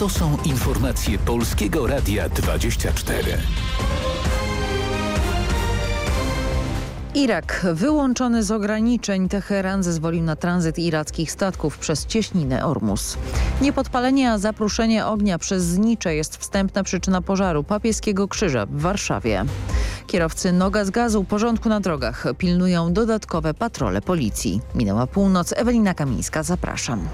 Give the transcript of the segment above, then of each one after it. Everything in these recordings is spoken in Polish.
To są informacje Polskiego Radia 24. Irak wyłączony z ograniczeń. Teheran zezwolił na tranzyt irackich statków przez cieśninę Ormus. Niepodpalenie, a zapruszenie ognia przez znicze jest wstępna przyczyna pożaru papieskiego krzyża w Warszawie. Kierowcy Noga z Gazu porządku na drogach pilnują dodatkowe patrole policji. Minęła północ. Ewelina Kamińska, zapraszam.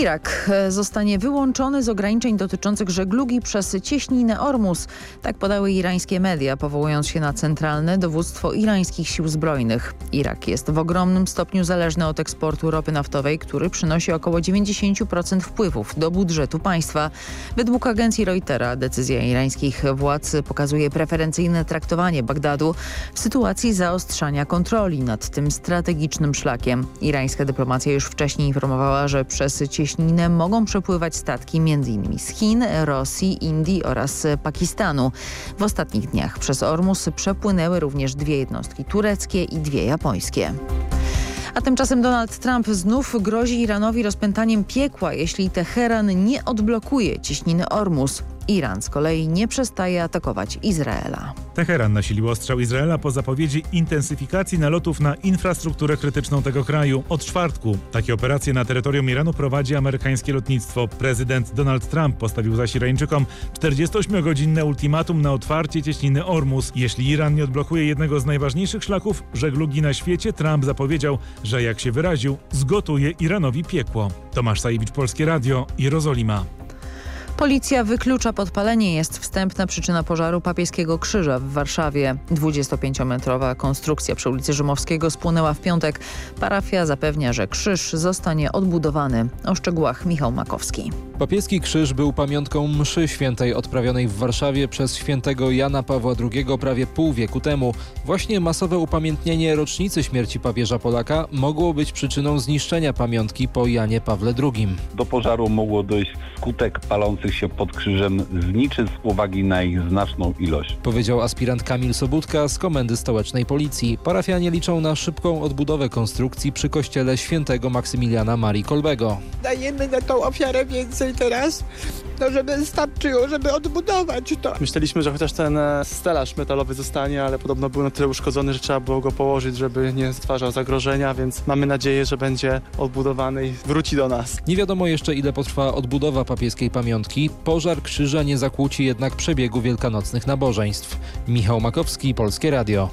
Irak zostanie wyłączony z ograniczeń dotyczących żeglugi przez cieśninę Ormus. Tak podały irańskie media, powołując się na centralne dowództwo irańskich sił zbrojnych. Irak jest w ogromnym stopniu zależny od eksportu ropy naftowej, który przynosi około 90% wpływów do budżetu państwa. Według agencji Reutera decyzja irańskich władz pokazuje preferencyjne traktowanie Bagdadu w sytuacji zaostrzania kontroli nad tym strategicznym szlakiem. Irańska dyplomacja już wcześniej informowała, że przez cieśninę cieśninę mogą przepływać statki m.in. z Chin, Rosji, Indii oraz Pakistanu. W ostatnich dniach przez Ormus przepłynęły również dwie jednostki tureckie i dwie japońskie. A tymczasem Donald Trump znów grozi Iranowi rozpętaniem piekła, jeśli Teheran nie odblokuje ciśniny Ormus. Iran z kolei nie przestaje atakować Izraela. Teheran nasilił ostrzał Izraela po zapowiedzi intensyfikacji nalotów na infrastrukturę krytyczną tego kraju. Od czwartku takie operacje na terytorium Iranu prowadzi amerykańskie lotnictwo. Prezydent Donald Trump postawił zaś Irańczykom 48-godzinne ultimatum na otwarcie cieśniny Ormus. Jeśli Iran nie odblokuje jednego z najważniejszych szlaków żeglugi na świecie, Trump zapowiedział, że jak się wyraził, zgotuje Iranowi piekło. Tomasz Sajewicz, Polskie Radio, Jerozolima. Policja wyklucza podpalenie. Jest wstępna przyczyna pożaru papieskiego krzyża w Warszawie. 25-metrowa konstrukcja przy ulicy Rzymowskiego spłonęła w piątek. Parafia zapewnia, że krzyż zostanie odbudowany. O szczegółach Michał Makowski. Papieski krzyż był pamiątką mszy świętej odprawionej w Warszawie przez świętego Jana Pawła II prawie pół wieku temu. Właśnie masowe upamiętnienie rocznicy śmierci papieża Polaka mogło być przyczyną zniszczenia pamiątki po Janie Pawle II. Do pożaru mogło dojść skutek palących się pod krzyżem zniczy z uwagi na ich znaczną ilość. Powiedział aspirant Kamil Sobudka z Komendy Stołecznej Policji. Parafianie liczą na szybką odbudowę konstrukcji przy kościele świętego Maksymiliana Marii Kolbego. Dajemy na tą ofiarę więcej teraz, no żeby starczyło, żeby odbudować to. Myśleliśmy, że chociaż ten e, stelaż metalowy zostanie, ale podobno był na tyle uszkodzony, że trzeba było go położyć, żeby nie stwarzał zagrożenia, więc mamy nadzieję, że będzie odbudowany i wróci do nas. Nie wiadomo jeszcze ile potrwa odbudowa papieskiej pamiątki. Pożar krzyża nie zakłóci jednak przebiegu wielkanocnych nabożeństw. Michał Makowski, Polskie Radio.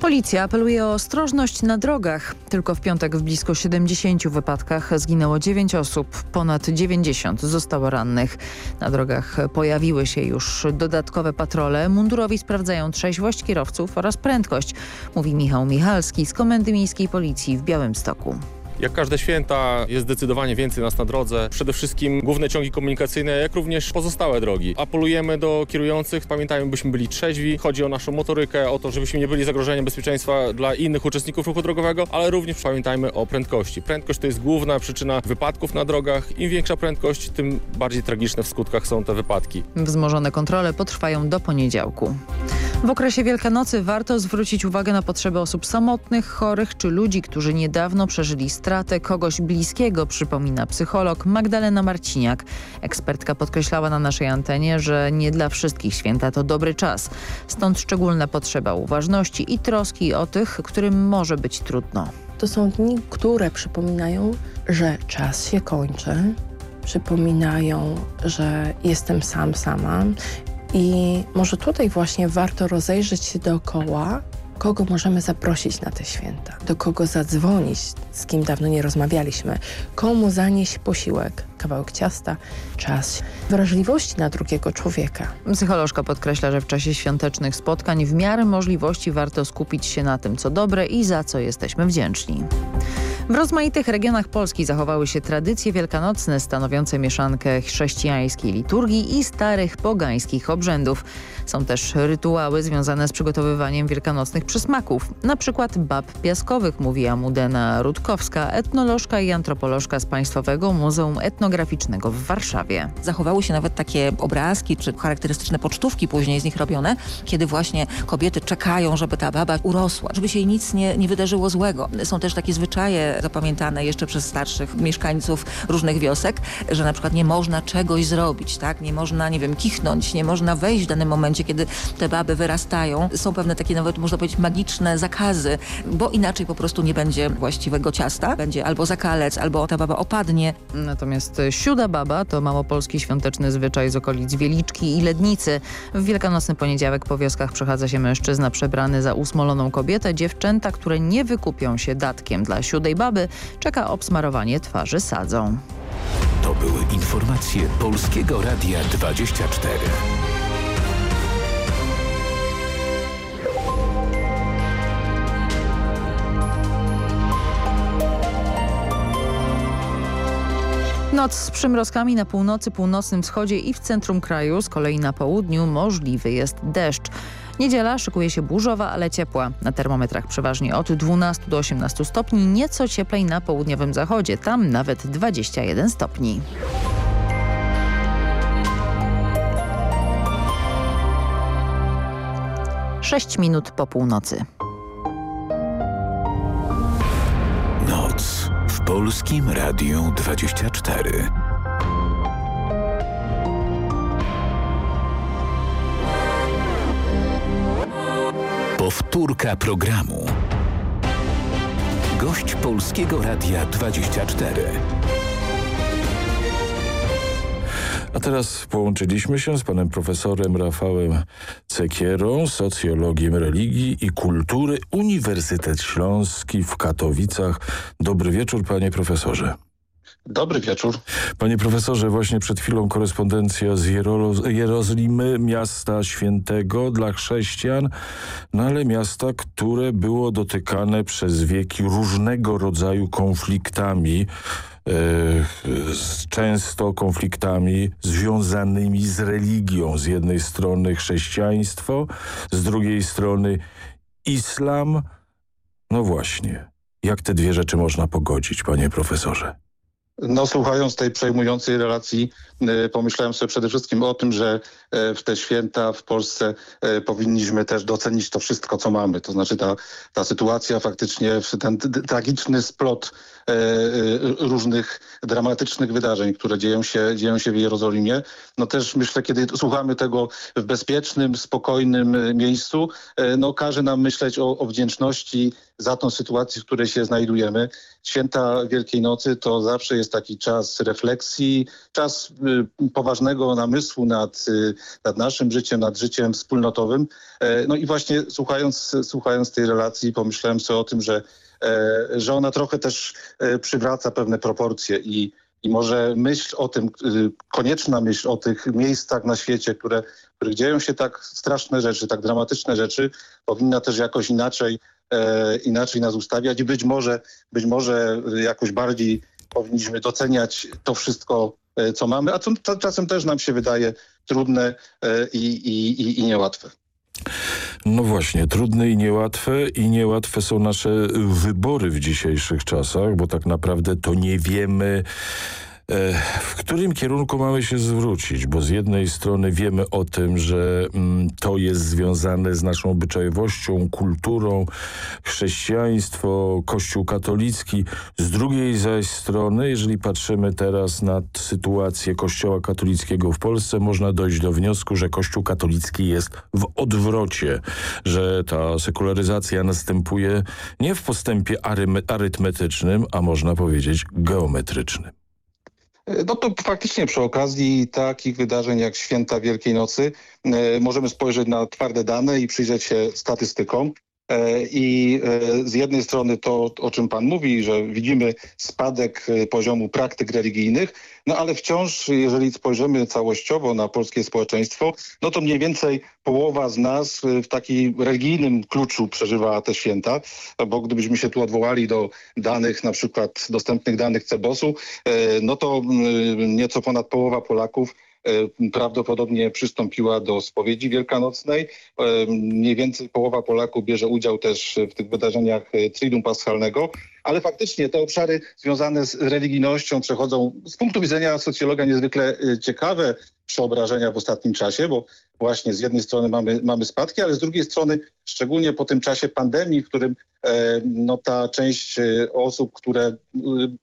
Policja apeluje o ostrożność na drogach. Tylko w piątek w blisko 70 wypadkach zginęło 9 osób, ponad 90 zostało rannych. Na drogach pojawiły się już dodatkowe patrole. Mundurowi sprawdzają trzeźwość kierowców oraz prędkość, mówi Michał Michalski z Komendy Miejskiej Policji w Białymstoku. Jak każde święta jest zdecydowanie więcej nas na drodze. Przede wszystkim główne ciągi komunikacyjne, jak również pozostałe drogi. Apelujemy do kierujących, pamiętajmy, byśmy byli trzeźwi. Chodzi o naszą motorykę, o to, żebyśmy nie byli zagrożeniem bezpieczeństwa dla innych uczestników ruchu drogowego, ale również pamiętajmy o prędkości. Prędkość to jest główna przyczyna wypadków na drogach. Im większa prędkość, tym bardziej tragiczne w skutkach są te wypadki. Wzmożone kontrole potrwają do poniedziałku. W okresie Wielkanocy warto zwrócić uwagę na potrzeby osób samotnych, chorych czy ludzi, którzy niedawno przeżyli stratę kogoś bliskiego, przypomina psycholog Magdalena Marciniak. Ekspertka podkreślała na naszej antenie, że nie dla wszystkich święta to dobry czas. Stąd szczególna potrzeba uważności i troski o tych, którym może być trudno. To są dni, które przypominają, że czas się kończy, przypominają, że jestem sam, sama i może tutaj właśnie warto rozejrzeć się dookoła, kogo możemy zaprosić na te święta, do kogo zadzwonić, z kim dawno nie rozmawialiśmy, komu zanieść posiłek, kawałek ciasta, czas wrażliwości na drugiego człowieka. Psycholożka podkreśla, że w czasie świątecznych spotkań w miarę możliwości warto skupić się na tym, co dobre i za co jesteśmy wdzięczni. W rozmaitych regionach Polski zachowały się tradycje wielkanocne stanowiące mieszankę chrześcijańskiej liturgii i starych pogańskich obrzędów. Są też rytuały związane z przygotowywaniem wielkanocnych przysmaków, na przykład bab piaskowych, mówi Amudena Rutkowska, etnolożka i antropolożka z Państwowego Muzeum Etnograficznego w Warszawie. Zachowały się nawet takie obrazki czy charakterystyczne pocztówki później z nich robione, kiedy właśnie kobiety czekają, żeby ta baba urosła, żeby się jej nic nie, nie wydarzyło złego. Są też takie zwyczaje zapamiętane jeszcze przez starszych mieszkańców różnych wiosek, że na przykład nie można czegoś zrobić, tak? Nie można, nie wiem, kichnąć, nie można wejść w danym momencie, kiedy te baby wyrastają. Są pewne takie nawet, można powiedzieć, magiczne zakazy, bo inaczej po prostu nie będzie właściwego ciasta. Będzie albo zakalec, albo ta baba opadnie. Natomiast siuda baba to małopolski świąteczny zwyczaj z okolic Wieliczki i Lednicy. W wielkanocny poniedziałek po wioskach przechadza się mężczyzna przebrany za usmoloną kobietę. Dziewczęta, które nie wykupią się datkiem dla siódej baby, czeka obsmarowanie twarzy sadzą. To były informacje Polskiego Radia 24. Noc z przymrozkami na północy, północnym wschodzie i w centrum kraju, z kolei na południu możliwy jest deszcz. Niedziela szykuje się burzowa, ale ciepła. Na termometrach przeważnie od 12 do 18 stopni, nieco cieplej na południowym zachodzie, tam nawet 21 stopni. Sześć minut po północy. Noc w Polskim Radiu 24. Powtórka programu. Gość Polskiego Radia 24. A teraz połączyliśmy się z panem profesorem Rafałem Cekierą, socjologiem religii i kultury Uniwersytet Śląski w Katowicach. Dobry wieczór panie profesorze. Dobry wieczór. Panie profesorze, właśnie przed chwilą korespondencja z Jerozolimy, miasta świętego dla chrześcijan, no ale miasta, które było dotykane przez wieki różnego rodzaju konfliktami, często konfliktami związanymi z religią. Z jednej strony chrześcijaństwo, z drugiej strony islam. No właśnie, jak te dwie rzeczy można pogodzić, panie profesorze? No słuchając tej przejmującej relacji pomyślałem sobie przede wszystkim o tym, że w te święta w Polsce powinniśmy też docenić to wszystko, co mamy. To znaczy ta, ta sytuacja faktycznie, ten tragiczny splot różnych dramatycznych wydarzeń, które dzieją się, dzieją się w Jerozolimie. No też myślę, kiedy słuchamy tego w bezpiecznym, spokojnym miejscu, no każe nam myśleć o, o wdzięczności za tą sytuację, w której się znajdujemy. Święta Wielkiej Nocy to zawsze jest taki czas refleksji, czas poważnego namysłu nad, nad naszym życiem, nad życiem wspólnotowym. No i właśnie słuchając, słuchając tej relacji pomyślałem sobie o tym, że, że ona trochę też przywraca pewne proporcje i, i może myśl o tym, konieczna myśl o tych miejscach na świecie, które, których dzieją się tak straszne rzeczy, tak dramatyczne rzeczy, powinna też jakoś inaczej, inaczej nas ustawiać i być może, być może jakoś bardziej powinniśmy doceniać to wszystko, co mamy, a co czasem też nam się wydaje trudne i, i, i niełatwe. No właśnie, trudne i niełatwe i niełatwe są nasze wybory w dzisiejszych czasach, bo tak naprawdę to nie wiemy w którym kierunku mamy się zwrócić? Bo z jednej strony wiemy o tym, że mm, to jest związane z naszą obyczajowością, kulturą, chrześcijaństwo, kościół katolicki. Z drugiej zaś strony, jeżeli patrzymy teraz na sytuację kościoła katolickiego w Polsce, można dojść do wniosku, że kościół katolicki jest w odwrocie, że ta sekularyzacja następuje nie w postępie arytmetycznym, a można powiedzieć geometrycznym. No to faktycznie przy okazji takich wydarzeń jak Święta Wielkiej Nocy możemy spojrzeć na twarde dane i przyjrzeć się statystykom. I z jednej strony to, o czym pan mówi, że widzimy spadek poziomu praktyk religijnych, no ale wciąż, jeżeli spojrzymy całościowo na polskie społeczeństwo, no to mniej więcej połowa z nas w takim religijnym kluczu przeżywa te święta, bo gdybyśmy się tu odwołali do danych, na przykład dostępnych danych CEBOS-u, no to nieco ponad połowa Polaków prawdopodobnie przystąpiła do spowiedzi wielkanocnej. Mniej więcej połowa Polaków bierze udział też w tych wydarzeniach Triduum Paschalnego, ale faktycznie te obszary związane z religijnością przechodzą z punktu widzenia socjologa niezwykle ciekawe przeobrażenia w ostatnim czasie, bo właśnie z jednej strony mamy, mamy spadki, ale z drugiej strony szczególnie po tym czasie pandemii, w którym e, no, ta część osób, które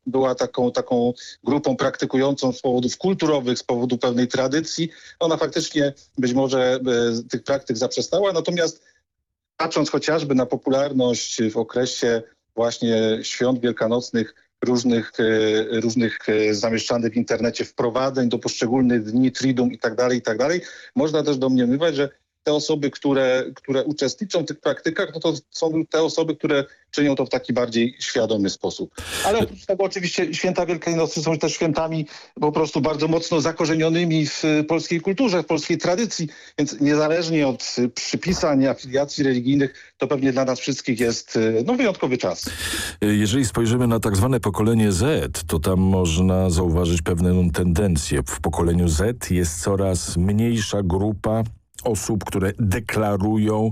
była taką, taką grupą praktykującą z powodów kulturowych, z powodu pewnej tradycji, ona faktycznie być może e, tych praktyk zaprzestała, natomiast patrząc chociażby na popularność w okresie właśnie świąt wielkanocnych różnych, różnych zamieszczanych w internecie wprowadzeń do poszczególnych dni, tridum i tak dalej, i tak dalej, można też domniemywać, że te osoby, które, które uczestniczą w tych praktykach, no to są te osoby, które czynią to w taki bardziej świadomy sposób. Ale oprócz tego oczywiście święta Wielkiej Nocy są też świętami po prostu bardzo mocno zakorzenionymi w polskiej kulturze, w polskiej tradycji, więc niezależnie od przypisań, afiliacji religijnych, to pewnie dla nas wszystkich jest no, wyjątkowy czas. Jeżeli spojrzymy na tak zwane pokolenie Z, to tam można zauważyć pewną tendencję. W pokoleniu Z jest coraz mniejsza grupa osób, które deklarują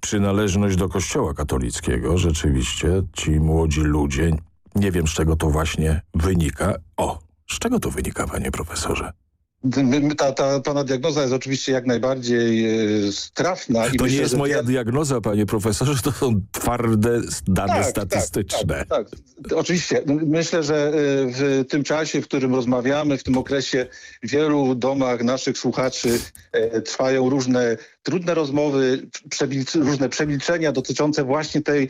przynależność do kościoła katolickiego. Rzeczywiście ci młodzi ludzie, nie wiem z czego to właśnie wynika. O, z czego to wynika, panie profesorze? Ta, ta pana diagnoza jest oczywiście jak najbardziej trafna. I to myślę, nie jest moja diagnoza, panie profesorze, to są twarde dane tak, statystyczne. Tak, tak, tak, Oczywiście. Myślę, że w tym czasie, w którym rozmawiamy, w tym okresie w wielu domach naszych słuchaczy trwają różne trudne rozmowy, różne przemilczenia dotyczące właśnie tej,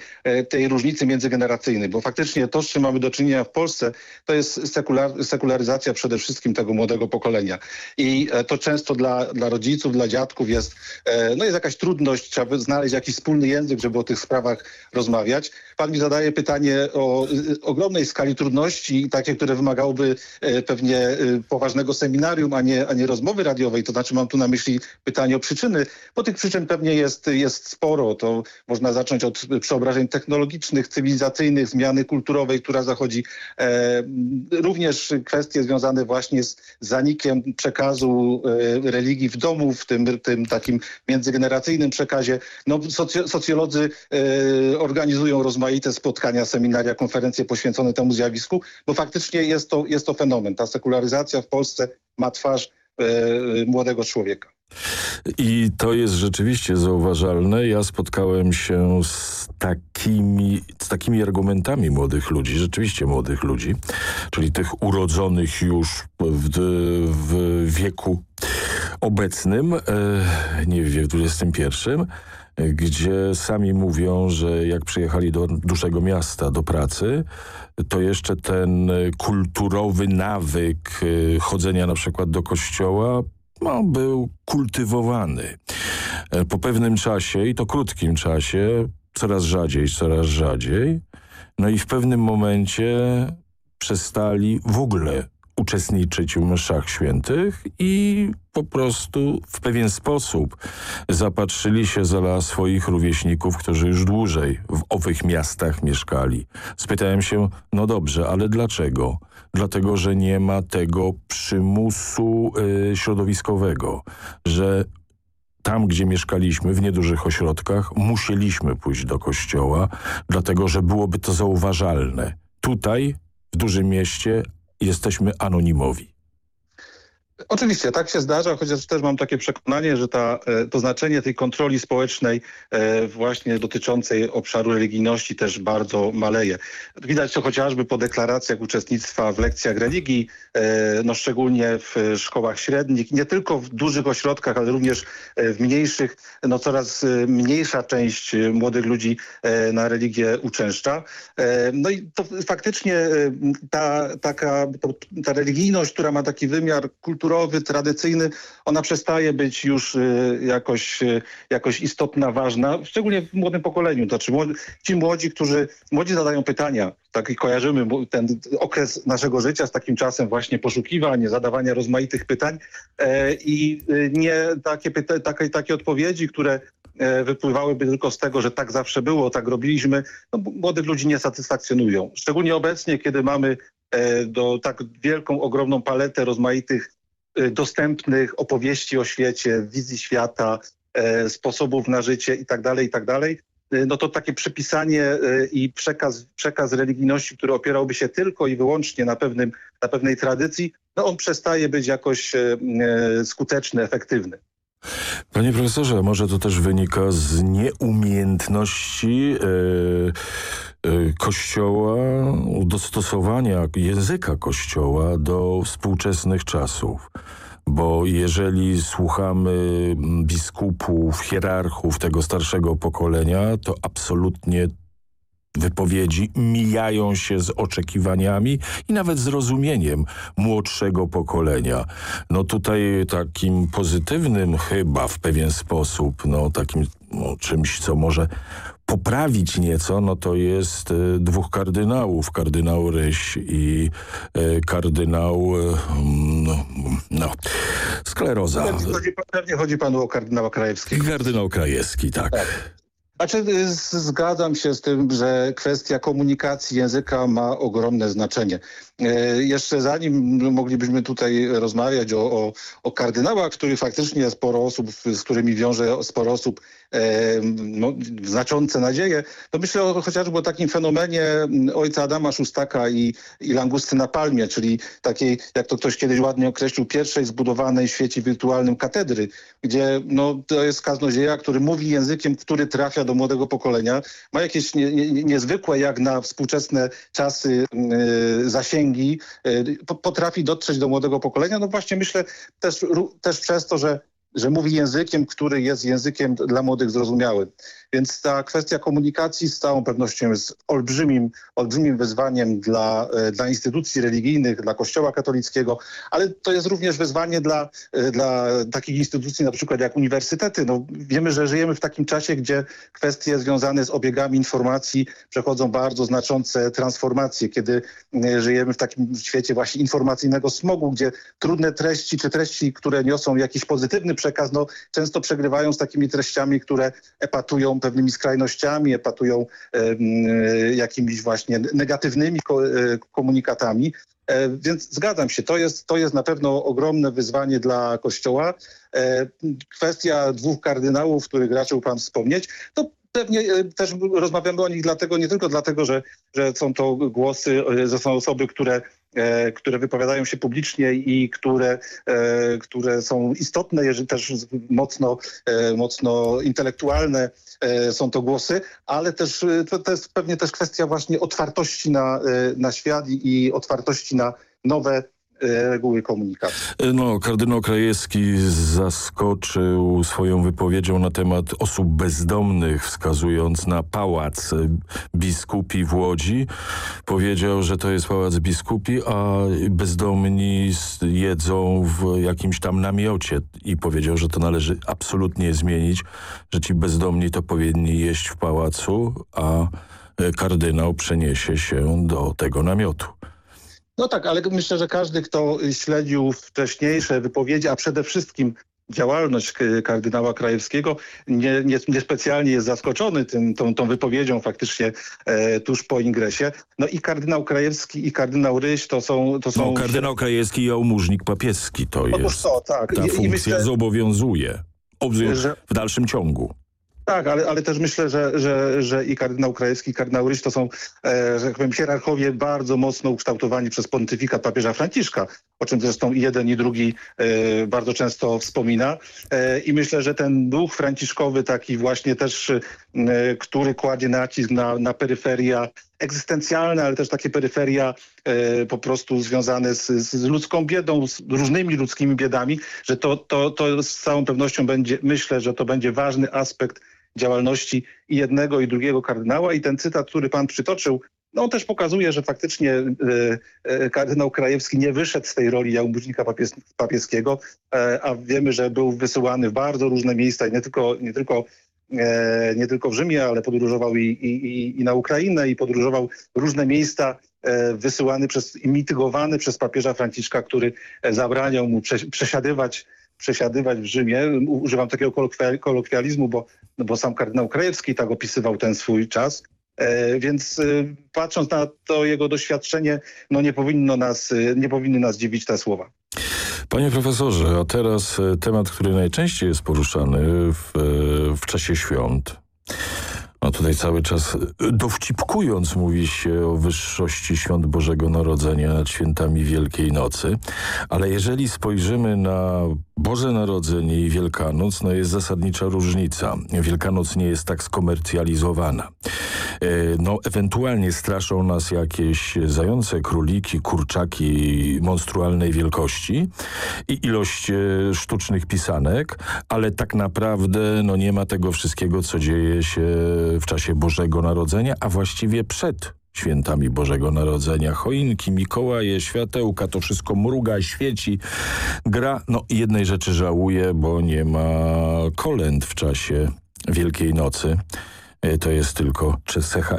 tej różnicy międzygeneracyjnej, bo faktycznie to, z czym mamy do czynienia w Polsce, to jest sekular, sekularyzacja przede wszystkim tego młodego pokolenia. I to często dla, dla rodziców, dla dziadków jest, no jest jakaś trudność, trzeba znaleźć jakiś wspólny język, żeby o tych sprawach rozmawiać. Pan mi zadaje pytanie o ogromnej skali trudności, takie, które wymagałoby pewnie poważnego seminarium, a nie, a nie rozmowy radiowej. To znaczy mam tu na myśli pytanie o przyczyny bo tych przyczyn pewnie jest, jest sporo. To można zacząć od przeobrażeń technologicznych, cywilizacyjnych, zmiany kulturowej, która zachodzi. E, również kwestie związane właśnie z zanikiem przekazu e, religii w domu, w tym, tym takim międzygeneracyjnym przekazie. No, soc socjolodzy e, organizują rozmaite spotkania, seminaria, konferencje poświęcone temu zjawisku, bo faktycznie jest to, jest to fenomen. Ta sekularyzacja w Polsce ma twarz młodego człowieka. I to jest rzeczywiście zauważalne. Ja spotkałem się z takimi, z takimi argumentami młodych ludzi, rzeczywiście młodych ludzi, czyli tych urodzonych już w, w wieku obecnym, nie w wieku XXI, gdzie sami mówią, że jak przyjechali do dużego miasta, do pracy, to jeszcze ten kulturowy nawyk chodzenia na przykład do kościoła no, był kultywowany. Po pewnym czasie, i to krótkim czasie, coraz rzadziej, coraz rzadziej, no i w pewnym momencie przestali w ogóle uczestniczyć w mszach świętych i po prostu w pewien sposób zapatrzyli się za swoich rówieśników, którzy już dłużej w owych miastach mieszkali. Spytałem się, no dobrze, ale dlaczego? Dlatego, że nie ma tego przymusu y, środowiskowego, że tam, gdzie mieszkaliśmy, w niedużych ośrodkach, musieliśmy pójść do kościoła, dlatego, że byłoby to zauważalne. Tutaj, w dużym mieście, jesteśmy anonimowi. Oczywiście, tak się zdarza, chociaż też mam takie przekonanie, że ta, to znaczenie tej kontroli społecznej właśnie dotyczącej obszaru religijności też bardzo maleje. Widać to chociażby po deklaracjach uczestnictwa w lekcjach religii, no szczególnie w szkołach średnich, nie tylko w dużych ośrodkach, ale również w mniejszych, no coraz mniejsza część młodych ludzi na religię uczęszcza. No i to faktycznie ta, taka, ta religijność, która ma taki wymiar kulturowy, kulturowy, tradycyjny, ona przestaje być już jakoś, jakoś istotna, ważna, szczególnie w młodym pokoleniu. Znaczy ci młodzi, którzy, młodzi zadają pytania, tak i kojarzymy ten okres naszego życia z takim czasem właśnie poszukiwań, zadawania rozmaitych pytań i nie takie, takie, takie odpowiedzi, które wypływałyby tylko z tego, że tak zawsze było, tak robiliśmy, no, młodych ludzi nie satysfakcjonują. Szczególnie obecnie, kiedy mamy do tak wielką, ogromną paletę rozmaitych dostępnych opowieści o świecie, wizji świata, sposobów na życie i tak dalej, i tak dalej, no to takie przypisanie i przekaz, przekaz religijności, który opierałby się tylko i wyłącznie na, pewnym, na pewnej tradycji, no on przestaje być jakoś skuteczny, efektywny. Panie profesorze, może to też wynika z nieumiejętności yy, Kościoła, dostosowania języka Kościoła do współczesnych czasów. Bo jeżeli słuchamy biskupów, hierarchów tego starszego pokolenia, to absolutnie wypowiedzi mijają się z oczekiwaniami i nawet zrozumieniem młodszego pokolenia. No tutaj takim pozytywnym chyba w pewien sposób, no takim no, czymś, co może poprawić nieco, no to jest y, dwóch kardynałów, kardynał Ryś i y, kardynał y, no, no, skleroza. Pewnie chodzi, pewnie chodzi panu o kardynała Krajewskiego. Kardynał Krajewski, tak. tak. Znaczy, zgadzam się z tym, że kwestia komunikacji języka ma ogromne znaczenie. Jeszcze zanim moglibyśmy tutaj rozmawiać o, o, o kardynałach, który faktycznie sporo osób, z którymi wiąże sporo osób no, znaczące nadzieje, to myślę o, chociażby o takim fenomenie ojca Adama Szustaka i, i langusty na palmie, czyli takiej, jak to ktoś kiedyś ładnie określił, pierwszej zbudowanej w świecie wirtualnym katedry, gdzie no, to jest kaznodzieja, który mówi językiem, który trafia do młodego pokolenia, ma jakieś nie, nie, niezwykłe jak na współczesne czasy yy, zasięgi, yy, potrafi dotrzeć do młodego pokolenia. No właśnie myślę też, też przez to, że że mówi językiem, który jest językiem dla młodych zrozumiałym. Więc ta kwestia komunikacji z całą pewnością jest olbrzymim, olbrzymim wyzwaniem dla, dla instytucji religijnych, dla Kościoła katolickiego, ale to jest również wyzwanie dla, dla takich instytucji na przykład jak uniwersytety. No, wiemy, że żyjemy w takim czasie, gdzie kwestie związane z obiegami informacji przechodzą bardzo znaczące transformacje, kiedy żyjemy w takim świecie właśnie informacyjnego smogu, gdzie trudne treści czy treści, które niosą jakiś pozytywny przekaz, no, często przegrywają z takimi treściami, które epatują pewnymi skrajnościami, epatują jakimiś właśnie negatywnymi komunikatami. Więc zgadzam się, to jest, to jest na pewno ogromne wyzwanie dla Kościoła. Kwestia dwóch kardynałów, których raczył pan wspomnieć, to pewnie też rozmawiamy o nich dlatego, nie tylko dlatego, że, że są to głosy, że są osoby, które które wypowiadają się publicznie i które, które są istotne, jeżeli też mocno, mocno intelektualne są to głosy, ale też to, to jest pewnie też kwestia właśnie otwartości na, na świat i otwartości na nowe reguły komunikacji. No, kardynał Krajewski zaskoczył swoją wypowiedzią na temat osób bezdomnych, wskazując na pałac biskupi w Łodzi. Powiedział, że to jest pałac biskupi, a bezdomni jedzą w jakimś tam namiocie i powiedział, że to należy absolutnie zmienić, że ci bezdomni to powinni jeść w pałacu, a kardynał przeniesie się do tego namiotu. No tak, ale myślę, że każdy, kto śledził wcześniejsze wypowiedzi, a przede wszystkim działalność kardynała Krajewskiego nie, nie, niespecjalnie jest zaskoczony tym, tą, tą wypowiedzią faktycznie e, tuż po ingresie. No i kardynał Krajewski i kardynał Ryś to są... To są no, kardynał Krajewski i jałmużnik papieski to jest. To, tak. Ta I, funkcja i myślę, zobowiązuje w dalszym ciągu. Tak, ale, ale też myślę, że, że, że i kardynał Krajewski, i kardynał Ryś to są, e, że tak powiem, hierarchowie bardzo mocno ukształtowani przez pontyfikat papieża Franciszka, o czym zresztą i jeden, i drugi e, bardzo często wspomina. E, I myślę, że ten duch franciszkowy taki właśnie też, e, który kładzie nacisk na, na peryferia egzystencjalne, ale też takie peryferia e, po prostu związane z, z, ludzką biedą, z różnymi ludzkimi biedami, że to, to, to z całą pewnością będzie, myślę, że to będzie ważny aspekt działalności i jednego i drugiego kardynała. I ten cytat, który pan przytoczył no on też pokazuje, że faktycznie e, e, kardynał Krajewski nie wyszedł z tej roli jałmużnika papies papieskiego, e, a wiemy, że był wysyłany w bardzo różne miejsca i nie tylko, nie tylko nie tylko w Rzymie, ale podróżował i, i, i na Ukrainę i podróżował różne miejsca e, wysyłany przez mitygowany przez papieża Franciszka, który e, zabraniał mu prze, przesiadywać przesiadywać w Rzymie. Używam takiego kolokwializmu, bo, no bo sam kardynał Krajewski tak opisywał ten swój czas. E, więc e, patrząc na to jego doświadczenie, no nie powinno nas, e, nie powinny nas dziwić te słowa. Panie profesorze, a teraz temat, który najczęściej jest poruszany w, w czasie świąt. No tutaj cały czas dowcipkując mówi się o wyższości świąt Bożego Narodzenia nad świętami Wielkiej Nocy, ale jeżeli spojrzymy na Boże Narodzenie i Wielkanoc, no jest zasadnicza różnica. Wielkanoc nie jest tak skomercjalizowana. E, no ewentualnie straszą nas jakieś zające, króliki, kurczaki monstrualnej wielkości i ilość e, sztucznych pisanek, ale tak naprawdę no nie ma tego wszystkiego, co dzieje się w czasie Bożego Narodzenia, a właściwie przed świętami Bożego Narodzenia. Choinki, Mikołaje, światełka, to wszystko mruga, świeci, gra. No jednej rzeczy żałuję, bo nie ma kolęd w czasie Wielkiej Nocy. E, to jest tylko cecha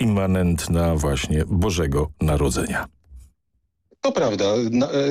immanentna właśnie Bożego Narodzenia. To prawda.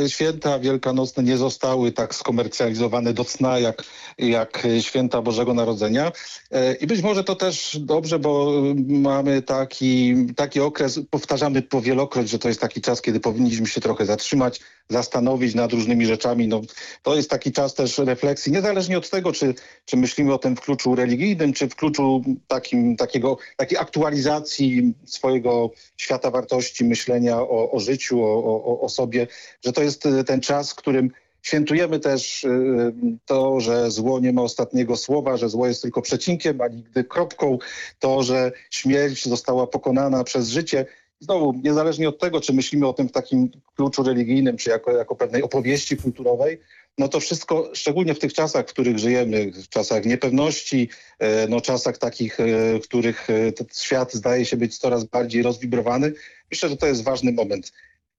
E, święta wielkanocne nie zostały tak skomercjalizowane do cna jak, jak święta Bożego Narodzenia. E, I być może to też dobrze, bo mamy taki, taki okres, powtarzamy powielokroć, że to jest taki czas, kiedy powinniśmy się trochę zatrzymać, zastanowić nad różnymi rzeczami. No, to jest taki czas też refleksji, niezależnie od tego, czy, czy myślimy o tym w kluczu religijnym, czy w kluczu takim, takiego, takiej aktualizacji swojego świata wartości, myślenia o, o życiu, o, o, o sobie, że to jest ten czas, w którym Świętujemy też y, to, że zło nie ma ostatniego słowa, że zło jest tylko przecinkiem, a nigdy kropką. To, że śmierć została pokonana przez życie. Znowu, niezależnie od tego, czy myślimy o tym w takim kluczu religijnym, czy jako, jako pewnej opowieści kulturowej, no to wszystko, szczególnie w tych czasach, w których żyjemy, w czasach niepewności, e, no czasach takich, e, w których e, świat zdaje się być coraz bardziej rozwibrowany, myślę, że to jest ważny moment.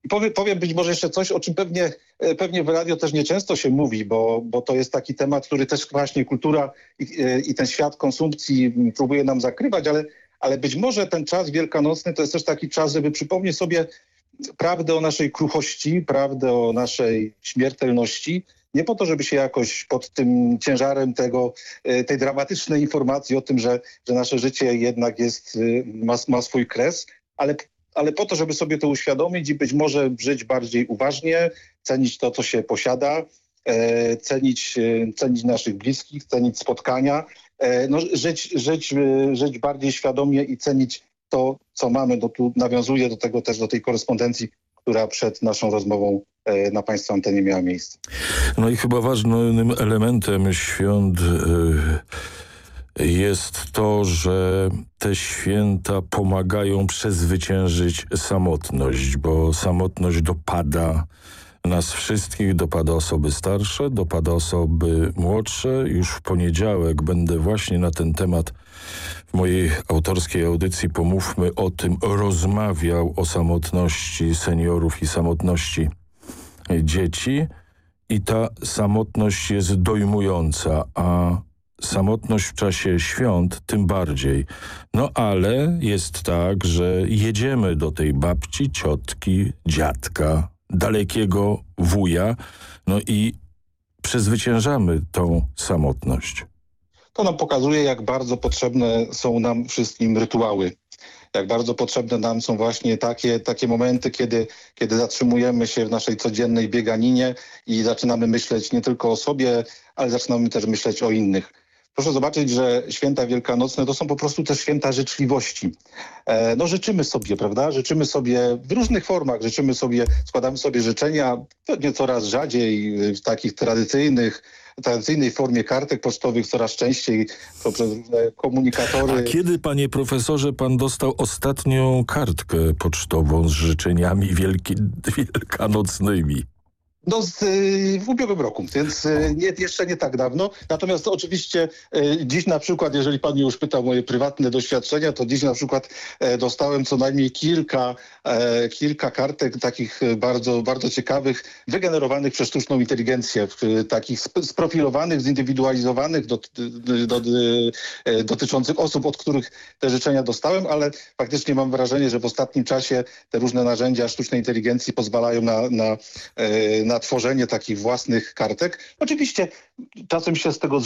I powiem, powiem być może jeszcze coś, o czym pewnie, pewnie w radio też nieczęsto się mówi, bo, bo to jest taki temat, który też właśnie kultura i, i ten świat konsumpcji próbuje nam zakrywać, ale ale być może ten czas wielkanocny to jest też taki czas, żeby przypomnieć sobie prawdę o naszej kruchości, prawdę o naszej śmiertelności, nie po to, żeby się jakoś pod tym ciężarem tego, e, tej dramatycznej informacji o tym, że, że nasze życie jednak jest, e, ma, ma swój kres, ale, ale po to, żeby sobie to uświadomić i być może żyć bardziej uważnie, cenić to, co się posiada, e, cenić, cenić naszych bliskich, cenić spotkania, E, no, żyć, żyć, e, żyć bardziej świadomie i cenić to, co mamy. No, tu nawiązuję do tego też, do tej korespondencji, która przed naszą rozmową e, na Państwa antenie miała miejsce. No i chyba ważnym elementem świąt jest to, że te święta pomagają przezwyciężyć samotność, bo samotność dopada nas wszystkich dopada osoby starsze, dopada osoby młodsze. Już w poniedziałek będę właśnie na ten temat w mojej autorskiej audycji Pomówmy o tym rozmawiał o samotności seniorów i samotności dzieci. I ta samotność jest dojmująca, a samotność w czasie świąt tym bardziej. No ale jest tak, że jedziemy do tej babci, ciotki, dziadka, dalekiego wuja, no i przezwyciężamy tą samotność. To nam pokazuje, jak bardzo potrzebne są nam wszystkim rytuały. Jak bardzo potrzebne nam są właśnie takie, takie momenty, kiedy, kiedy zatrzymujemy się w naszej codziennej bieganinie i zaczynamy myśleć nie tylko o sobie, ale zaczynamy też myśleć o innych proszę zobaczyć, że święta wielkanocne to są po prostu też święta życzliwości. E, no życzymy sobie, prawda? Życzymy sobie w różnych formach, życzymy sobie, składamy sobie życzenia, pewnie coraz rzadziej w takich tradycyjnych, tradycyjnej formie kartek pocztowych, coraz częściej poprzez różne komunikatory. A kiedy, panie profesorze, pan dostał ostatnią kartkę pocztową z życzeniami wielki, wielkanocnymi? No z, w ubiegłym roku, więc nie, jeszcze nie tak dawno. Natomiast oczywiście dziś na przykład, jeżeli pan już pytał moje prywatne doświadczenia, to dziś na przykład dostałem co najmniej kilka, kilka kartek takich bardzo, bardzo ciekawych, wygenerowanych przez sztuczną inteligencję, takich sprofilowanych, zindywidualizowanych, do, do, do, dotyczących osób, od których te życzenia dostałem, ale faktycznie mam wrażenie, że w ostatnim czasie te różne narzędzia sztucznej inteligencji pozwalają na, na, na tworzenie takich własnych kartek. Oczywiście czasem się z tego,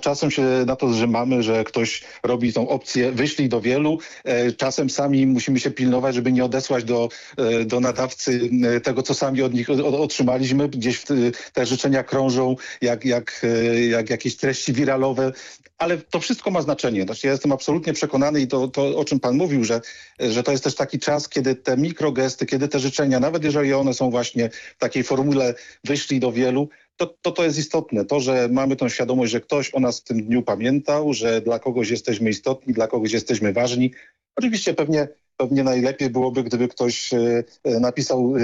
czasem się na to zrzymamy, że ktoś robi tą opcję wyślij do wielu. Czasem sami musimy się pilnować, żeby nie odesłać do, do nadawcy tego, co sami od nich otrzymaliśmy. Gdzieś te życzenia krążą jak, jak, jak jakieś treści wiralowe, ale to wszystko ma znaczenie. Znaczy, ja jestem absolutnie przekonany i to, to, o czym pan mówił, że, że to jest też taki czas, kiedy te mikrogesty, kiedy te życzenia, nawet jeżeli one są właśnie w takiej formule wyszli do wielu, to, to, to jest istotne. To, że mamy tą świadomość, że ktoś o nas w tym dniu pamiętał, że dla kogoś jesteśmy istotni, dla kogoś jesteśmy ważni. Oczywiście pewnie pewnie najlepiej byłoby, gdyby ktoś napisał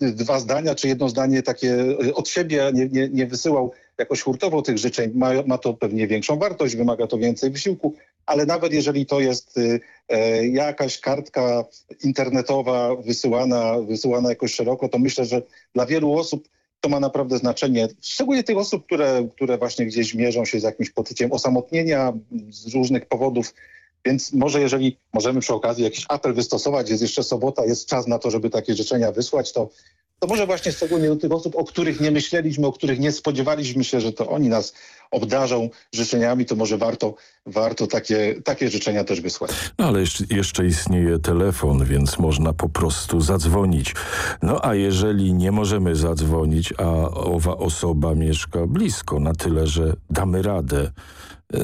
dwa zdania, czy jedno zdanie takie od siebie, nie, nie, nie wysyłał jakoś hurtowo tych życzeń. Ma, ma to pewnie większą wartość, wymaga to więcej wysiłku, ale nawet jeżeli to jest jakaś kartka internetowa wysyłana, wysyłana jakoś szeroko, to myślę, że dla wielu osób to ma naprawdę znaczenie. Szczególnie tych osób, które, które właśnie gdzieś mierzą się z jakimś poczuciem osamotnienia z różnych powodów. Więc może jeżeli możemy przy okazji jakiś apel wystosować, jest jeszcze sobota, jest czas na to, żeby takie życzenia wysłać, to, to może właśnie szczególnie do tych osób, o których nie myśleliśmy, o których nie spodziewaliśmy się, że to oni nas obdarzą życzeniami, to może warto, warto takie, takie życzenia też wysłać. No ale jeszcze, jeszcze istnieje telefon, więc można po prostu zadzwonić. No a jeżeli nie możemy zadzwonić, a owa osoba mieszka blisko na tyle, że damy radę,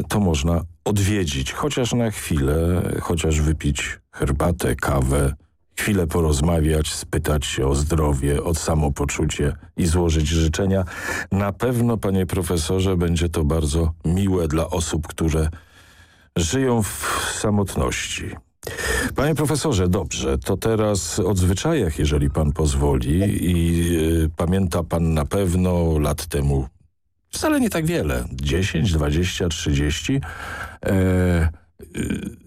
to można odwiedzić, chociaż na chwilę, chociaż wypić herbatę, kawę, chwilę porozmawiać, spytać się o zdrowie, o samopoczucie i złożyć życzenia. Na pewno, panie profesorze, będzie to bardzo miłe dla osób, które żyją w samotności. Panie profesorze, dobrze, to teraz o zwyczajach, jeżeli pan pozwoli i y, pamięta pan na pewno lat temu wcale nie tak wiele, 10, 20, 30, e,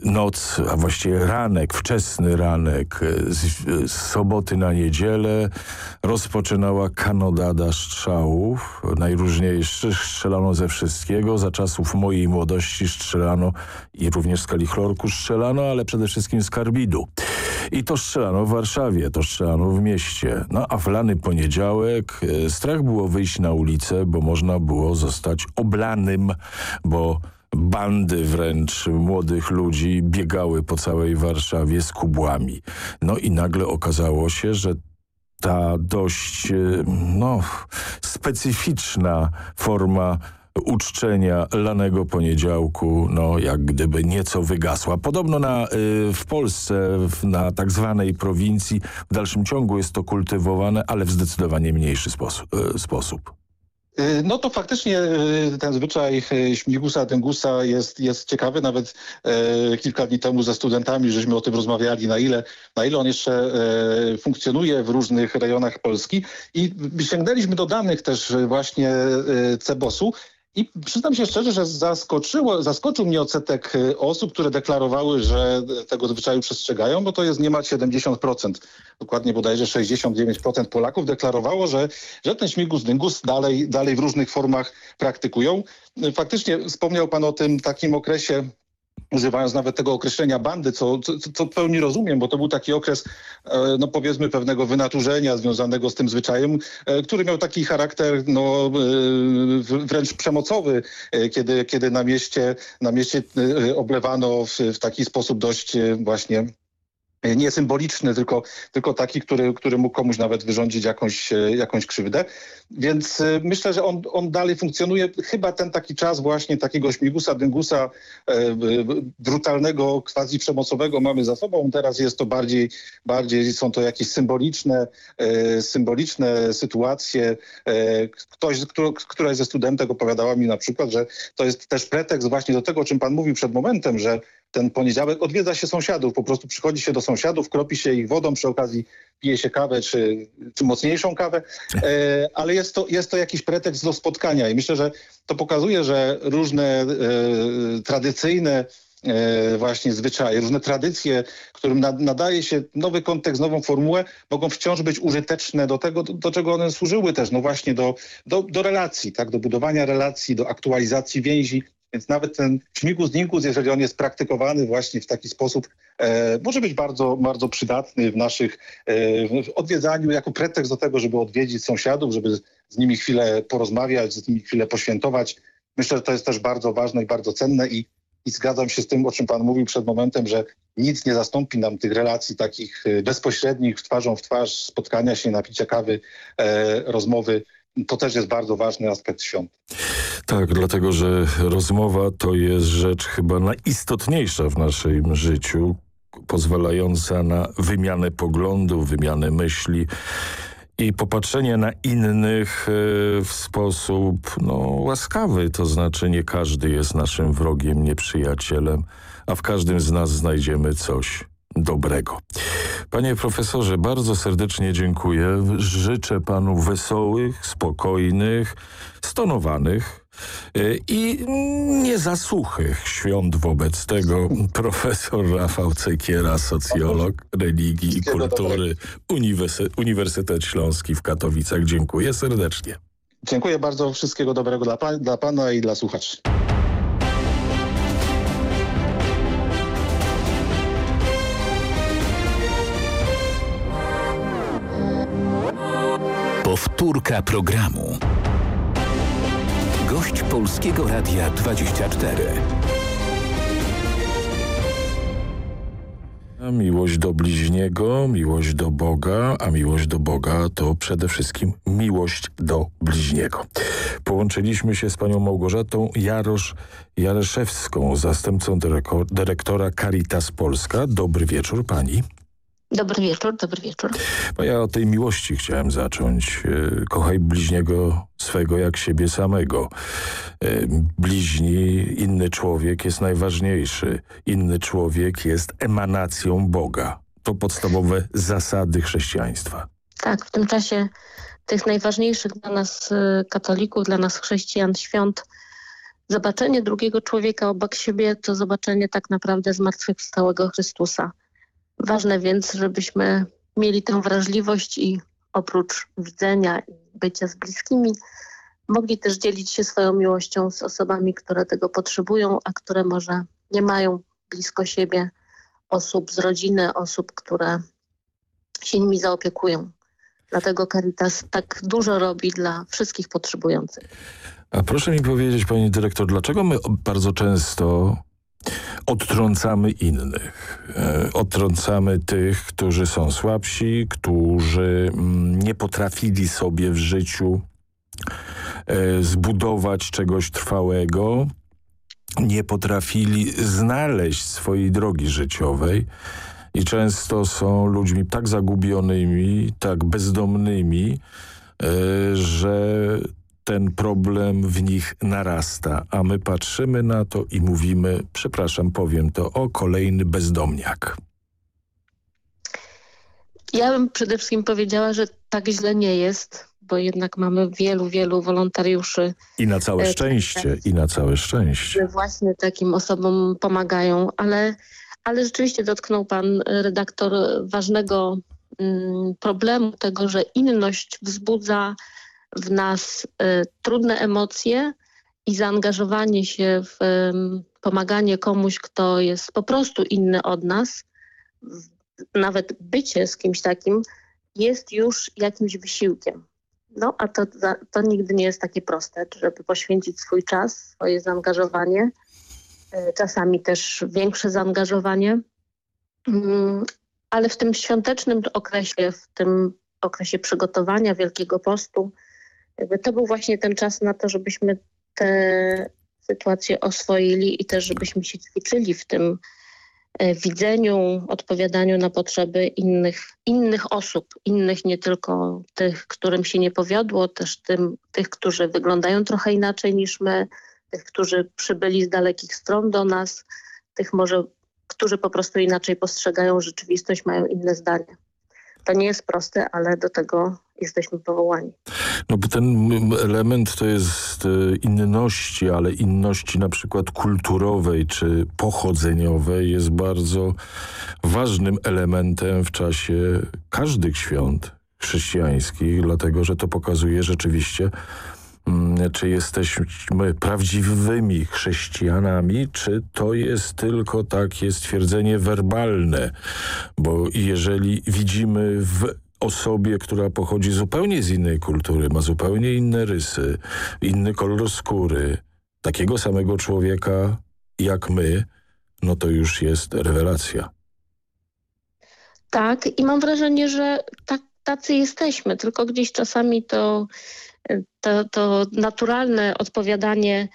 noc, a właściwie ranek, wczesny ranek z, z, soboty na niedzielę rozpoczynała kanodada strzałów, najróżniejszych, strzelano ze wszystkiego, za czasów mojej młodości strzelano i również z kalichlorku strzelano, ale przede wszystkim z karbidu. I to strzelano w Warszawie, to strzelano w mieście. No a w lany poniedziałek strach było wyjść na ulicę, bo można było zostać oblanym, bo bandy wręcz młodych ludzi biegały po całej Warszawie z kubłami. No i nagle okazało się, że ta dość no, specyficzna forma uczczenia lanego poniedziałku, no jak gdyby nieco wygasła. Podobno na, y, w Polsce, w, na tak zwanej prowincji w dalszym ciągu jest to kultywowane, ale w zdecydowanie mniejszy. Y, sposób. No to faktycznie ten zwyczaj śmigusa, dęgusa jest, jest ciekawy. Nawet e, kilka dni temu ze studentami żeśmy o tym rozmawiali, na ile, na ile on jeszcze e, funkcjonuje w różnych rejonach Polski. I sięgnęliśmy do danych też właśnie e, Cebosu. I przyznam się szczerze, że zaskoczyło, zaskoczył mnie odsetek osób, które deklarowały, że tego zwyczaju przestrzegają, bo to jest niemal 70%. Dokładnie bodajże 69% Polaków deklarowało, że, że ten śmigus dyngus dalej, dalej w różnych formach praktykują. Faktycznie wspomniał pan o tym takim okresie używając nawet tego określenia bandy, co, co, co w pełni rozumiem, bo to był taki okres, no powiedzmy, pewnego wynaturzenia związanego z tym zwyczajem, który miał taki charakter no, wręcz przemocowy, kiedy, kiedy na mieście, na mieście oblewano w, w taki sposób dość właśnie nie symboliczny, tylko, tylko taki, który, który mógł komuś nawet wyrządzić jakąś, jakąś krzywdę. Więc myślę, że on, on dalej funkcjonuje. Chyba ten taki czas właśnie takiego śmigusa, dyngusa, e, brutalnego, quasi przemocowego mamy za sobą. Teraz jest to bardziej, bardziej są to jakieś symboliczne, e, symboliczne sytuacje. E, ktoś, kto, któraś ze studentek opowiadała mi na przykład, że to jest też pretekst właśnie do tego, o czym pan mówił przed momentem, że ten poniedziałek odwiedza się sąsiadów, po prostu przychodzi się do sąsiadów, kropi się ich wodą, przy okazji pije się kawę czy, czy mocniejszą kawę, e, ale jest to, jest to jakiś pretekst do spotkania i myślę, że to pokazuje, że różne e, tradycyjne e, właśnie zwyczaje, różne tradycje, którym nadaje się nowy kontekst, nową formułę, mogą wciąż być użyteczne do tego, do, do czego one służyły też, no właśnie do, do, do relacji, tak, do budowania relacji, do aktualizacji więzi, więc nawet ten śmigus ninkus, jeżeli on jest praktykowany właśnie w taki sposób, e, może być bardzo, bardzo przydatny w naszych e, w odwiedzaniu jako pretekst do tego, żeby odwiedzić sąsiadów, żeby z nimi chwilę porozmawiać, z nimi chwilę poświętować. Myślę, że to jest też bardzo ważne i bardzo cenne i, i zgadzam się z tym, o czym pan mówił przed momentem, że nic nie zastąpi nam tych relacji takich e, bezpośrednich, twarzą w twarz, spotkania się, napicia kawy, e, rozmowy. To też jest bardzo ważny aspekt świąt. Tak, dlatego że rozmowa to jest rzecz chyba najistotniejsza w naszym życiu, pozwalająca na wymianę poglądów, wymianę myśli i popatrzenie na innych e, w sposób no, łaskawy, to znaczy nie każdy jest naszym wrogiem, nieprzyjacielem, a w każdym z nas znajdziemy coś dobrego. Panie profesorze, bardzo serdecznie dziękuję. Życzę panu wesołych, spokojnych, stonowanych i niezasuchych świąt wobec tego. Profesor Rafał Cekiera, socjolog religii i kultury, Uniwersytet Śląski w Katowicach. Dziękuję serdecznie. Dziękuję bardzo. Wszystkiego dobrego dla, pa dla pana i dla słuchaczy. Powtórka programu. Gość Polskiego Radia 24. Miłość do bliźniego, miłość do Boga, a miłość do Boga to przede wszystkim miłość do bliźniego. Połączyliśmy się z panią Małgorzatą Jarosz Jareszewską, zastępcą dyrektora Caritas Polska. Dobry wieczór pani. Dobry wieczór, dobry wieczór. No ja o tej miłości chciałem zacząć. E, kochaj bliźniego swego jak siebie samego. E, bliźni, inny człowiek jest najważniejszy. Inny człowiek jest emanacją Boga. To podstawowe zasady chrześcijaństwa. Tak, w tym czasie tych najważniejszych dla nas e, katolików, dla nas chrześcijan świąt zobaczenie drugiego człowieka obok siebie to zobaczenie tak naprawdę zmartwychwstałego Chrystusa Ważne więc, żebyśmy mieli tę wrażliwość i oprócz widzenia i bycia z bliskimi, mogli też dzielić się swoją miłością z osobami, które tego potrzebują, a które może nie mają blisko siebie osób z rodziny, osób, które się nimi zaopiekują. Dlatego Caritas tak dużo robi dla wszystkich potrzebujących. A proszę mi powiedzieć, pani dyrektor, dlaczego my bardzo często odtrącamy innych. E, odtrącamy tych, którzy są słabsi, którzy mm, nie potrafili sobie w życiu e, zbudować czegoś trwałego, nie potrafili znaleźć swojej drogi życiowej i często są ludźmi tak zagubionymi, tak bezdomnymi, e, że ten problem w nich narasta, a my patrzymy na to i mówimy, przepraszam, powiem to, o kolejny bezdomniak. Ja bym przede wszystkim powiedziała, że tak źle nie jest, bo jednak mamy wielu, wielu wolontariuszy. I na całe e, szczęście, i na całe szczęście. Właśnie takim osobom pomagają, ale, ale rzeczywiście dotknął pan redaktor ważnego mm, problemu tego, że inność wzbudza w nas y, trudne emocje i zaangażowanie się w pomaganie komuś, kto jest po prostu inny od nas, nawet bycie z kimś takim jest już jakimś wysiłkiem. No, a to, to nigdy nie jest takie proste, żeby poświęcić swój czas, swoje zaangażowanie, y, czasami też większe zaangażowanie, mm, ale w tym świątecznym okresie, w tym okresie przygotowania Wielkiego Postu, jakby to był właśnie ten czas na to, żebyśmy te sytuacje oswoili i też żebyśmy się ćwiczyli w tym e, widzeniu, odpowiadaniu na potrzeby innych, innych osób, innych nie tylko tych, którym się nie powiodło, też tym, tych, którzy wyglądają trochę inaczej niż my, tych, którzy przybyli z dalekich stron do nas, tych może którzy po prostu inaczej postrzegają rzeczywistość, mają inne zdanie. To nie jest proste, ale do tego jesteśmy powołani. No bo ten element to jest e, inności, ale inności na przykład kulturowej czy pochodzeniowej jest bardzo ważnym elementem w czasie każdych świąt chrześcijańskich, dlatego że to pokazuje rzeczywiście mm, czy jesteśmy prawdziwymi chrześcijanami, czy to jest tylko takie stwierdzenie werbalne. Bo jeżeli widzimy w osobie, która pochodzi zupełnie z innej kultury, ma zupełnie inne rysy, inny kolor skóry, takiego samego człowieka jak my, no to już jest rewelacja. Tak i mam wrażenie, że tak, tacy jesteśmy, tylko gdzieś czasami to, to, to naturalne odpowiadanie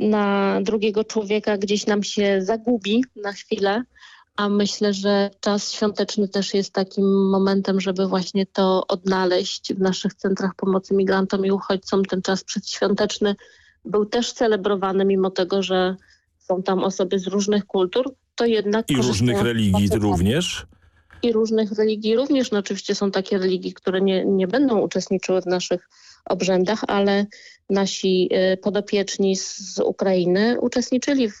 na drugiego człowieka gdzieś nam się zagubi na chwilę, a myślę, że czas świąteczny też jest takim momentem, żeby właśnie to odnaleźć w naszych centrach pomocy migrantom i uchodźcom. Ten czas przedświąteczny był też celebrowany, mimo tego, że są tam osoby z różnych kultur, to jednak... I różnych religii również? I różnych religii również. No oczywiście są takie religii, które nie, nie będą uczestniczyły w naszych obrzędach, ale nasi y, podopieczni z Ukrainy uczestniczyli w,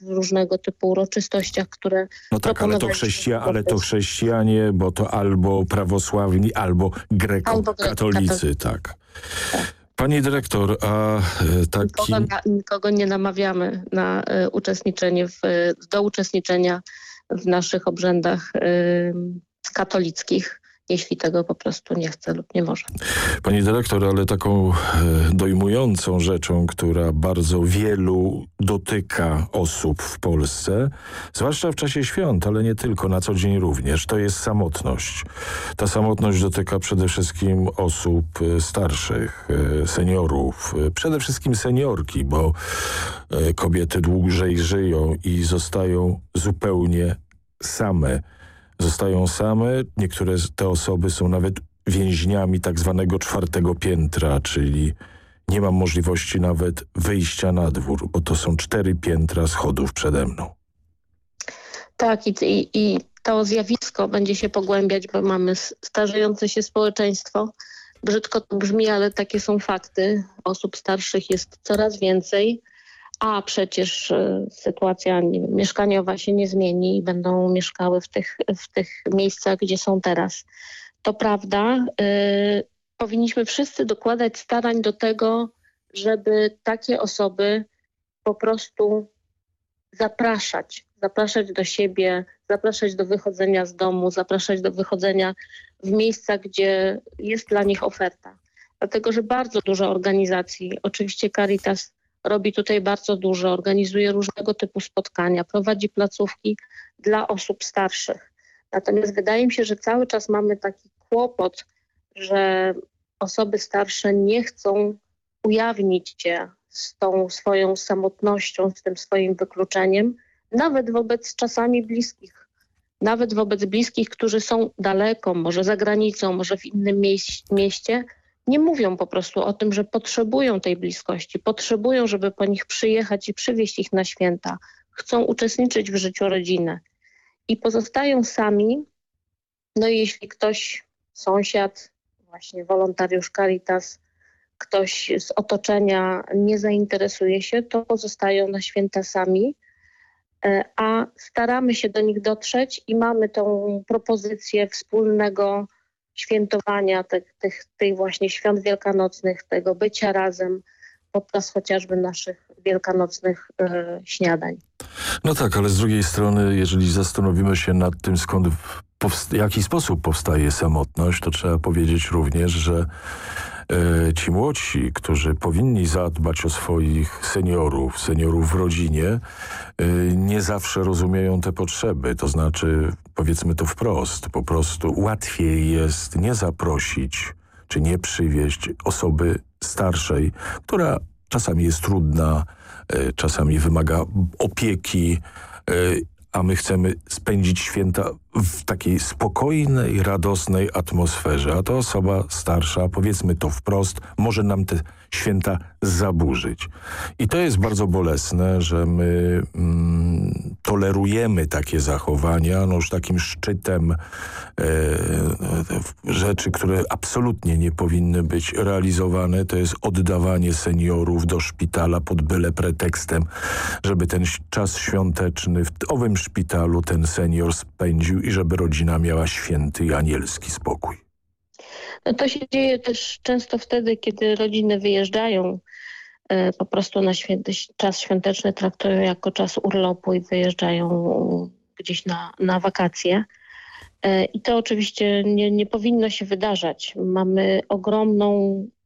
w różnego typu uroczystościach, które No tak, ale to, chrześcija, ale to chrześcijanie, bo to albo prawosławni, albo greko-katolicy, tak. tak. Pani dyrektor, a e, taki... Nikogo, nikogo nie namawiamy na y, uczestniczenie, w, do uczestniczenia w naszych obrzędach y, katolickich jeśli tego po prostu nie chce lub nie może. Pani dyrektor, ale taką e, dojmującą rzeczą, która bardzo wielu dotyka osób w Polsce, zwłaszcza w czasie świąt, ale nie tylko, na co dzień również, to jest samotność. Ta samotność dotyka przede wszystkim osób e, starszych, e, seniorów, przede wszystkim seniorki, bo kobiety dłużej żyją i zostają zupełnie same zostają same. Niektóre te osoby są nawet więźniami tak zwanego czwartego piętra, czyli nie mam możliwości nawet wyjścia na dwór, bo to są cztery piętra schodów przede mną. Tak i, i, i to zjawisko będzie się pogłębiać, bo mamy starzejące się społeczeństwo. Brzydko to brzmi, ale takie są fakty. Osób starszych jest coraz więcej a przecież e, sytuacja mieszkaniowa się nie zmieni i będą mieszkały w tych, w tych miejscach, gdzie są teraz. To prawda. Y, powinniśmy wszyscy dokładać starań do tego, żeby takie osoby po prostu zapraszać, zapraszać do siebie, zapraszać do wychodzenia z domu, zapraszać do wychodzenia w miejsca, gdzie jest dla nich oferta. Dlatego, że bardzo dużo organizacji, oczywiście Caritas robi tutaj bardzo dużo, organizuje różnego typu spotkania, prowadzi placówki dla osób starszych. Natomiast wydaje mi się, że cały czas mamy taki kłopot, że osoby starsze nie chcą ujawnić się z tą swoją samotnością, z tym swoim wykluczeniem, nawet wobec czasami bliskich. Nawet wobec bliskich, którzy są daleko, może za granicą, może w innym mieście, nie mówią po prostu o tym, że potrzebują tej bliskości, potrzebują, żeby po nich przyjechać i przywieźć ich na święta. Chcą uczestniczyć w życiu rodziny i pozostają sami. No i jeśli ktoś, sąsiad, właśnie wolontariusz Caritas, ktoś z otoczenia nie zainteresuje się, to pozostają na święta sami, e, a staramy się do nich dotrzeć i mamy tą propozycję wspólnego świętowania tych, tych, tych właśnie świąt wielkanocnych, tego bycia razem podczas chociażby naszych wielkanocnych e, śniadań. No tak, ale z drugiej strony, jeżeli zastanowimy się nad tym, skąd w jaki sposób powstaje samotność, to trzeba powiedzieć również, że ci młodsi, którzy powinni zadbać o swoich seniorów, seniorów w rodzinie, e, nie zawsze rozumieją te potrzeby. To znaczy, powiedzmy to wprost, po prostu łatwiej jest nie zaprosić czy nie przywieźć osoby starszej, która czasami jest trudna, e, czasami wymaga opieki, a my chcemy spędzić święta w takiej spokojnej, radosnej atmosferze, a to osoba starsza, powiedzmy to wprost, może nam te święta zaburzyć. I to jest bardzo bolesne, że my mm, tolerujemy takie zachowania. No już takim szczytem e, rzeczy, które absolutnie nie powinny być realizowane, to jest oddawanie seniorów do szpitala pod byle pretekstem, żeby ten czas świąteczny w owym szpitalu ten senior spędził i żeby rodzina miała święty i anielski spokój. No to się dzieje też często wtedy, kiedy rodziny wyjeżdżają e, po prostu na święty, czas świąteczny traktują jako czas urlopu i wyjeżdżają gdzieś na, na wakacje. E, I to oczywiście nie, nie powinno się wydarzać. Mamy ogromną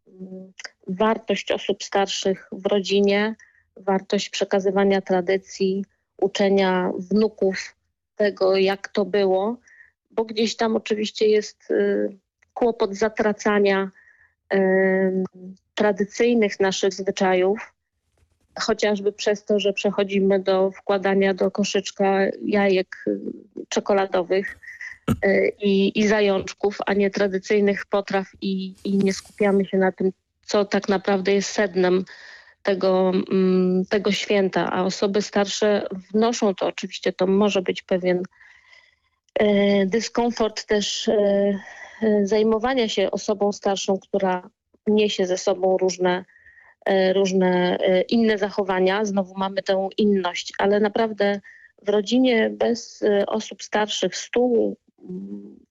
mm, wartość osób starszych w rodzinie, wartość przekazywania tradycji, uczenia wnuków tego, jak to było, bo gdzieś tam oczywiście jest y, kłopot zatracania y, tradycyjnych naszych zwyczajów, chociażby przez to, że przechodzimy do wkładania do koszyczka jajek y, czekoladowych i, i zajączków, a nie tradycyjnych potraw i, i nie skupiamy się na tym, co tak naprawdę jest sednem tego, mm, tego święta, a osoby starsze wnoszą to oczywiście, to może być pewien e, dyskomfort też e, e, zajmowania się osobą starszą, która niesie ze sobą różne, różne inne zachowania. Znowu mamy tę inność, ale naprawdę w rodzinie bez osób starszych, stół,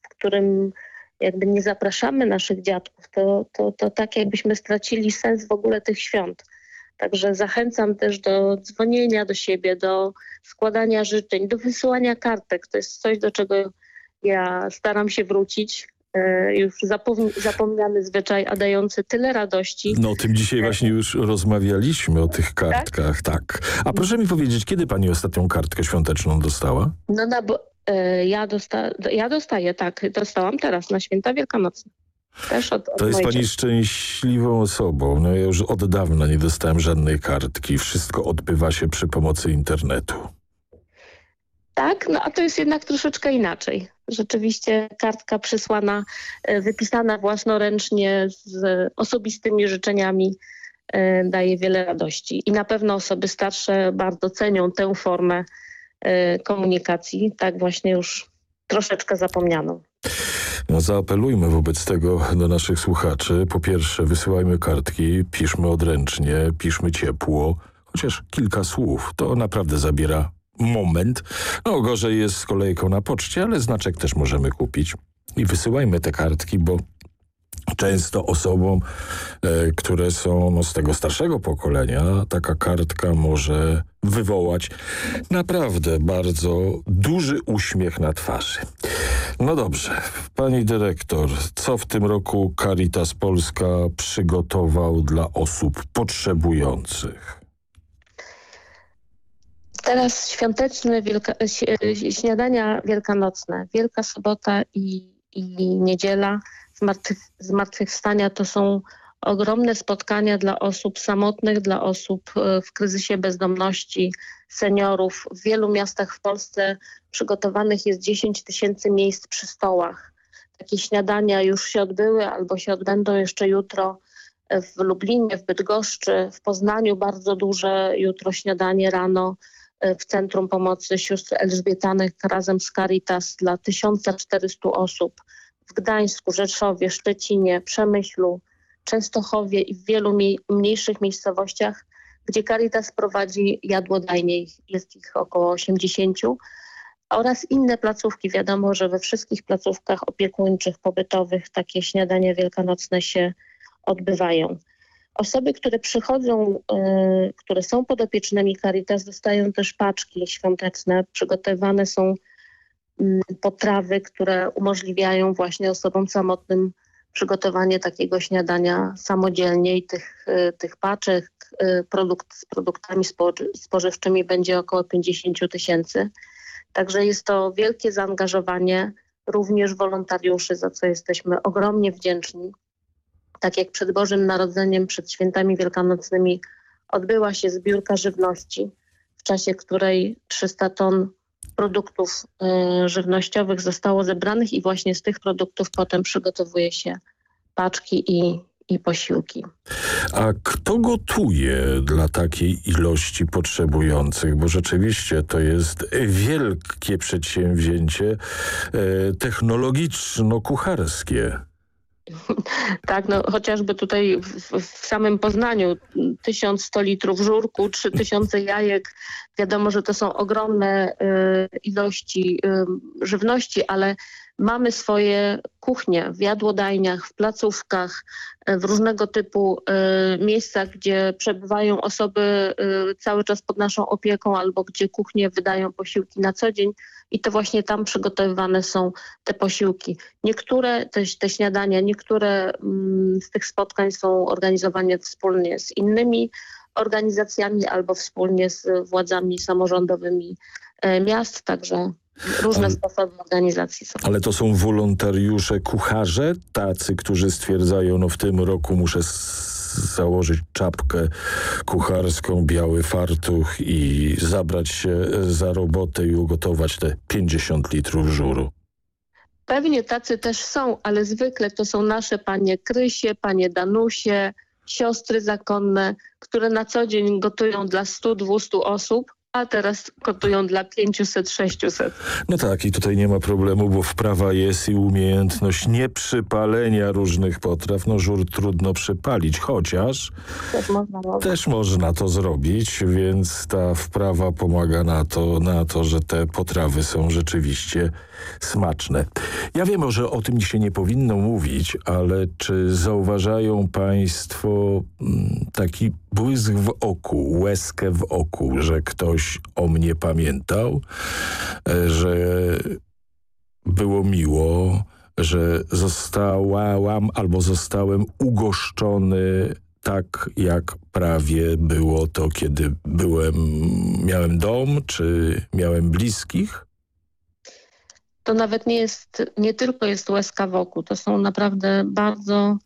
w którym jakby nie zapraszamy naszych dziadków, to, to, to tak jakbyśmy stracili sens w ogóle tych świąt. Także zachęcam też do dzwonienia do siebie, do składania życzeń, do wysyłania kartek. To jest coś, do czego ja staram się wrócić. E, już zapomniany zwyczaj, a dający tyle radości. No o tym dzisiaj właśnie już rozmawialiśmy, o tych kartkach, tak. tak. A proszę mi powiedzieć, kiedy pani ostatnią kartkę świąteczną dostała? No, no bo e, ja, dosta ja dostaję, tak, dostałam teraz na święta wielkanocne. Też od, od to jest pani szczęśliwą osobą. No ja już od dawna nie dostałem żadnej kartki. Wszystko odbywa się przy pomocy internetu. Tak, no a to jest jednak troszeczkę inaczej. Rzeczywiście kartka przysłana, e, wypisana własnoręcznie z osobistymi życzeniami e, daje wiele radości. I na pewno osoby starsze bardzo cenią tę formę e, komunikacji, tak właśnie już troszeczkę zapomnianą. No, zaapelujmy wobec tego do naszych słuchaczy. Po pierwsze, wysyłajmy kartki, piszmy odręcznie, piszmy ciepło, chociaż kilka słów. To naprawdę zabiera moment. No, gorzej jest z kolejką na poczcie, ale znaczek też możemy kupić. I wysyłajmy te kartki, bo często osobom, e, które są no, z tego starszego pokolenia, taka kartka może wywołać naprawdę bardzo duży uśmiech na twarzy. No dobrze, pani dyrektor, co w tym roku Caritas Polska przygotował dla osób potrzebujących? Teraz świąteczne wielka, śniadania wielkanocne, Wielka Sobota i, i Niedziela zmartwychwstania to są ogromne spotkania dla osób samotnych, dla osób e, w kryzysie bezdomności, seniorów. W wielu miastach w Polsce przygotowanych jest 10 tysięcy miejsc przy stołach. Takie śniadania już się odbyły albo się odbędą jeszcze jutro w Lublinie, w Bydgoszczy, w Poznaniu bardzo duże jutro śniadanie rano e, w Centrum Pomocy Sióstr Elżbietanych razem z Caritas dla 1400 osób Gdańsku, Rzeszowie, Szczecinie, Przemyślu, Częstochowie i w wielu mniejszych miejscowościach, gdzie Caritas prowadzi jadłodajnie, jest ich około 80, oraz inne placówki. Wiadomo, że we wszystkich placówkach opiekuńczych, pobytowych takie śniadania wielkanocne się odbywają. Osoby, które przychodzą, y, które są podopiecznymi Caritas dostają też paczki świąteczne. Przygotowane są potrawy, które umożliwiają właśnie osobom samotnym przygotowanie takiego śniadania samodzielnie i tych, y, tych paczek y, produkt, z produktami spożywczymi będzie około 50 tysięcy. Także jest to wielkie zaangażowanie również wolontariuszy, za co jesteśmy ogromnie wdzięczni. Tak jak przed Bożym Narodzeniem, przed świętami wielkanocnymi odbyła się zbiórka żywności, w czasie której 300 ton produktów y, żywnościowych zostało zebranych i właśnie z tych produktów potem przygotowuje się paczki i, i posiłki. A kto gotuje dla takiej ilości potrzebujących? Bo rzeczywiście to jest wielkie przedsięwzięcie e, technologiczno-kucharskie. Tak, no chociażby tutaj w, w, samym Poznaniu 1100 litrów żurku, 3000 jajek. Wiadomo, że to są ogromne y, ilości y, żywności, ale mamy swoje kuchnie w jadłodajniach, w placówkach, w różnego typu y, miejscach, gdzie przebywają osoby y, cały czas pod naszą opieką albo gdzie kuchnie wydają posiłki na co dzień i to właśnie tam przygotowywane są te posiłki. Niektóre te, te śniadania, niektóre mm, z tych spotkań są organizowane wspólnie z innymi organizacjami albo wspólnie z władzami samorządowymi e, miast, także Różne sposoby organizacji są. Ale to są wolontariusze, kucharze, tacy, którzy stwierdzają, no w tym roku muszę założyć czapkę kucharską, biały fartuch i zabrać się za robotę i ugotować te 50 litrów żuru. Pewnie tacy też są, ale zwykle to są nasze panie Krysie, panie Danusie, siostry zakonne, które na co dzień gotują dla 100-200 osób a teraz kotują dla 500-600. No tak i tutaj nie ma problemu, bo wprawa jest i umiejętność nieprzypalenia różnych potraw. No żur trudno przypalić, chociaż też można, też można to zrobić, więc ta wprawa pomaga na to, na to, że te potrawy są rzeczywiście smaczne. Ja wiem, że o tym się nie powinno mówić, ale czy zauważają państwo mm, taki błysk w oku, łezkę w oku, że ktoś o mnie pamiętał, e, że było miło, że zostałam albo zostałem ugoszczony tak, jak prawie było to, kiedy byłem, miałem dom, czy miałem bliskich? To nawet nie jest, nie tylko jest łezka wokół, to są naprawdę bardzo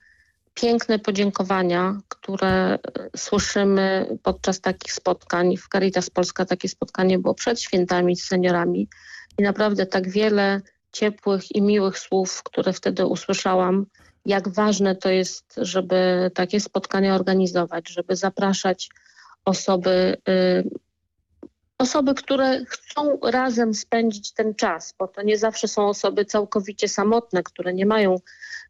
piękne podziękowania, które słyszymy podczas takich spotkań. W Caritas Polska takie spotkanie było przed świętami z seniorami i naprawdę tak wiele ciepłych i miłych słów, które wtedy usłyszałam, jak ważne to jest, żeby takie spotkania organizować, żeby zapraszać osoby, y, osoby, które chcą razem spędzić ten czas, bo to nie zawsze są osoby całkowicie samotne, które nie mają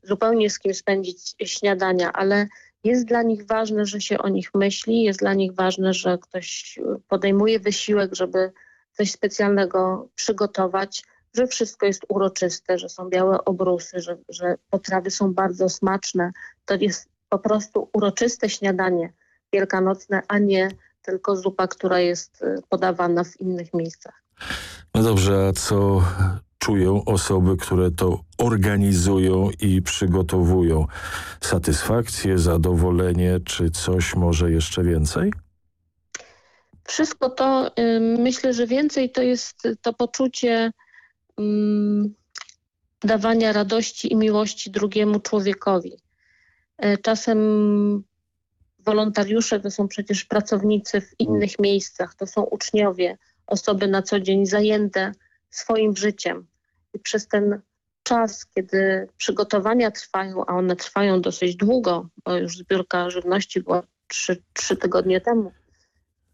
zupełnie z kim spędzić śniadania, ale jest dla nich ważne, że się o nich myśli, jest dla nich ważne, że ktoś podejmuje wysiłek, żeby coś specjalnego przygotować, że wszystko jest uroczyste, że są białe obrusy, że, że potrawy są bardzo smaczne. To jest po prostu uroczyste śniadanie wielkanocne, a nie tylko zupa, która jest y, podawana w innych miejscach. No dobrze, a co czują osoby, które to organizują i przygotowują? Satysfakcję, zadowolenie, czy coś może jeszcze więcej? Wszystko to, myślę, że więcej to jest to poczucie dawania radości i miłości drugiemu człowiekowi. Y, czasem wolontariusze to są przecież pracownicy w innych miejscach, to są uczniowie, osoby na co dzień zajęte swoim życiem. I przez ten czas, kiedy przygotowania trwają, a one trwają dosyć długo, bo już zbiórka żywności była trzy, trzy tygodnie temu,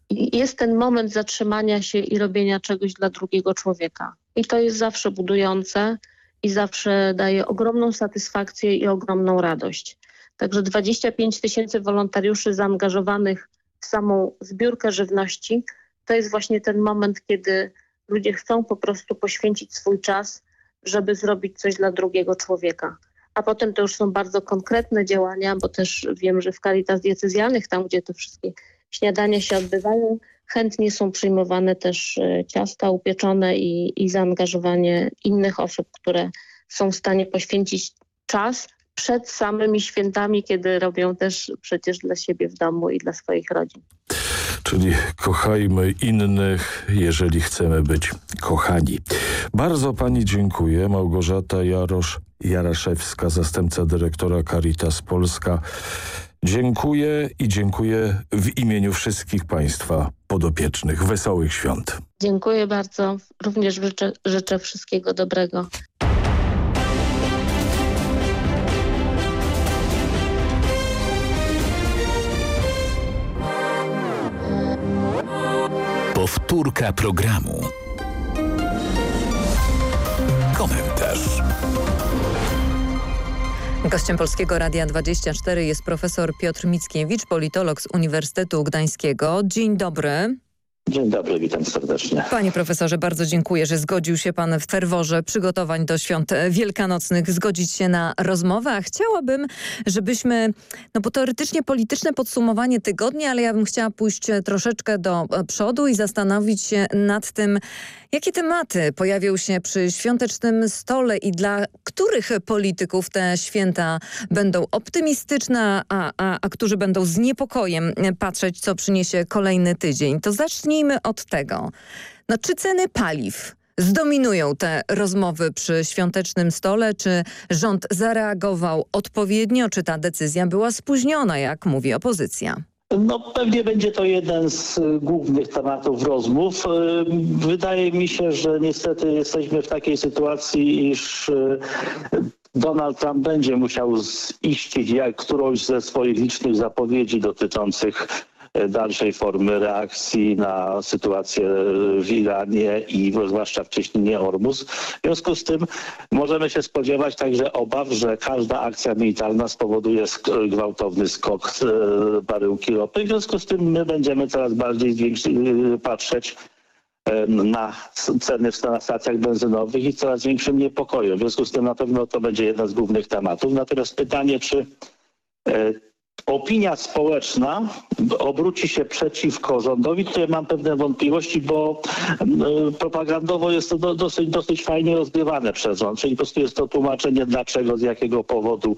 i jest ten moment zatrzymania się i robienia czegoś dla drugiego człowieka. I to jest zawsze budujące i zawsze daje ogromną satysfakcję i ogromną radość. Także 25 tysięcy wolontariuszy zaangażowanych w samą zbiórkę żywności to jest właśnie ten moment, kiedy ludzie chcą po prostu poświęcić swój czas, żeby zrobić coś dla drugiego człowieka. A potem to już są bardzo konkretne działania, bo też wiem, że w Caritas diecezjalnych, tam gdzie te wszystkie śniadania się odbywają, chętnie są przyjmowane też e, ciasta upieczone i, i zaangażowanie innych osób, które są w stanie poświęcić czas przed samymi świętami, kiedy robią też przecież dla siebie w domu i dla swoich rodzin. Czyli kochajmy innych, jeżeli chcemy być kochani. Bardzo pani dziękuję. Małgorzata Jarosz-Jaraszewska, zastępca dyrektora Caritas Polska. Dziękuję i dziękuję w imieniu wszystkich państwa podopiecznych. Wesołych świąt. Dziękuję bardzo. Również życzę, życzę wszystkiego dobrego. Powtórka programu. Komentarz. Gościem Polskiego Radia 24 jest profesor Piotr Mickiewicz, politolog z Uniwersytetu Gdańskiego. Dzień dobry. Dzień dobry, witam serdecznie. Panie profesorze, bardzo dziękuję, że zgodził się pan w ferworze przygotowań do świąt wielkanocnych zgodzić się na rozmowę, a chciałabym, żebyśmy, no bo teoretycznie polityczne podsumowanie tygodnia, ale ja bym chciała pójść troszeczkę do przodu i zastanowić się nad tym, jakie tematy pojawią się przy świątecznym stole i dla których polityków te święta będą optymistyczne, a, a, a którzy będą z niepokojem patrzeć, co przyniesie kolejny tydzień. To zacznijmy od tego. No, czy ceny paliw zdominują te rozmowy przy świątecznym stole? Czy rząd zareagował odpowiednio? Czy ta decyzja była spóźniona, jak mówi opozycja? No pewnie będzie to jeden z głównych tematów rozmów. Wydaje mi się, że niestety jesteśmy w takiej sytuacji, iż Donald Trump będzie musiał ziścić jak którąś ze swoich licznych zapowiedzi dotyczących dalszej formy reakcji na sytuację w Iranie i zwłaszcza w cieśninie Ormus. W związku z tym możemy się spodziewać także obaw, że każda akcja militarna spowoduje gwałtowny skok baryłki ropy. W związku z tym my będziemy coraz bardziej patrzeć na ceny na stacjach benzynowych i coraz większym niepokojem. W związku z tym na pewno to będzie jeden z głównych tematów. Natomiast pytanie, czy opinia społeczna obróci się przeciwko rządowi, tutaj mam pewne wątpliwości, bo propagandowo jest to dosyć, dosyć fajnie rozgrywane przez rząd, czyli po prostu jest to tłumaczenie dlaczego, z jakiego powodu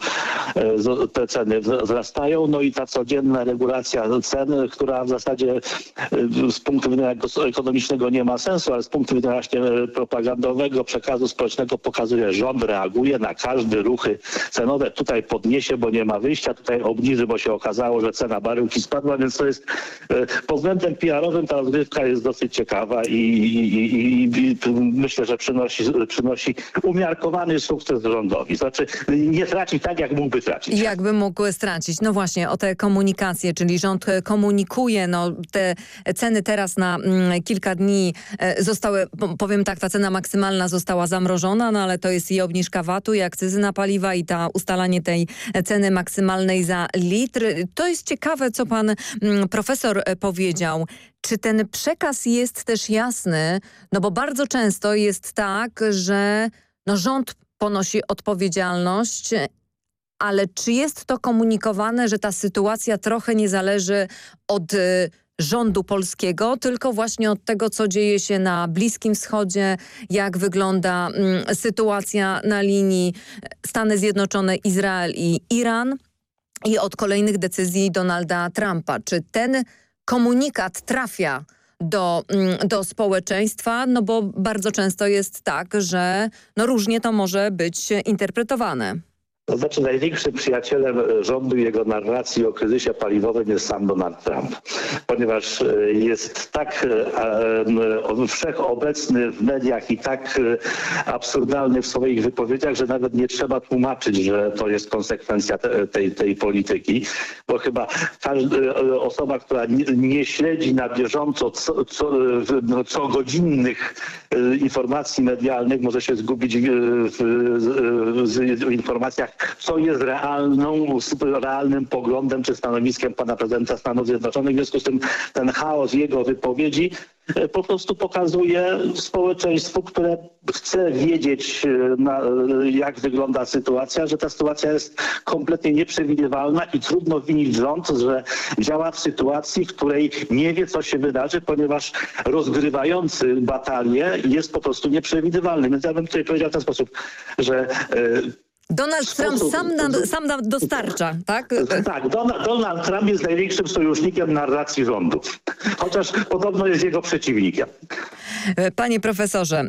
te ceny wzrastają, no i ta codzienna regulacja cen, która w zasadzie z punktu widzenia ekonomicznego nie ma sensu, ale z punktu widzenia właśnie propagandowego, przekazu społecznego pokazuje, że rząd reaguje na każde ruchy cenowe, tutaj podniesie, bo nie ma wyjścia, tutaj obniży, bo się okazało, że cena baryłki spadła, więc to jest pod względem PR-owym ta rozgrywka jest dosyć ciekawa i, i, i, myślę, że przynosi, przynosi umiarkowany sukces rządowi. Znaczy nie traci tak, jak mógłby tracić. Jakby mógł stracić. No właśnie, o te komunikacje, czyli rząd komunikuje, no te ceny teraz na mm, kilka dni zostały, powiem tak, ta cena maksymalna została zamrożona, no ale to jest i obniżka VAT-u, i akcyzy na paliwa, i ta ustalanie tej ceny maksymalnej za litr. To jest ciekawe, co pan mm, profesor powiedział. Czy ten przekaz jest też jasny? No bo bardzo często jest tak, że no rząd ponosi odpowiedzialność, ale czy jest to komunikowane, że ta sytuacja trochę nie zależy od y, rządu polskiego, tylko właśnie od tego, co dzieje się na Bliskim Wschodzie, jak wygląda mm, sytuacja na linii Stany Zjednoczone, Izrael i Iran i od kolejnych decyzji Donalda Trumpa. Czy ten komunikat trafia do, do społeczeństwa, no bo bardzo często jest tak, że no różnie to może być interpretowane. To znaczy największym przyjacielem rządu i jego narracji o kryzysie paliwowym jest sam Donald Trump, ponieważ jest tak wszechobecny w mediach i tak absurdalny w swoich wypowiedziach, że nawet nie trzeba tłumaczyć, że to jest konsekwencja tej, tej polityki, bo chyba każda osoba, która nie, nie śledzi na bieżąco co, co, no, co godzinnych informacji medialnych może się zgubić w, w, w informacjach co jest realną, realnym poglądem czy stanowiskiem pana prezydenta Stanów Zjednoczonych. W związku z tym ten chaos jego wypowiedzi po prostu pokazuje społeczeństwu, które chce wiedzieć, na, jak wygląda sytuacja, że ta sytuacja jest kompletnie nieprzewidywalna i trudno winić rząd, że działa w sytuacji, w której nie wie, co się wydarzy, ponieważ rozgrywający batalię jest po prostu nieprzewidywalny. Więc ja bym tutaj powiedział w ten sposób, że Donald Trump sam nam, sam nam dostarcza, tak? Tak, Donald, Donald Trump jest największym sojusznikiem narracji rządu, chociaż podobno jest jego przeciwnikiem. Panie profesorze,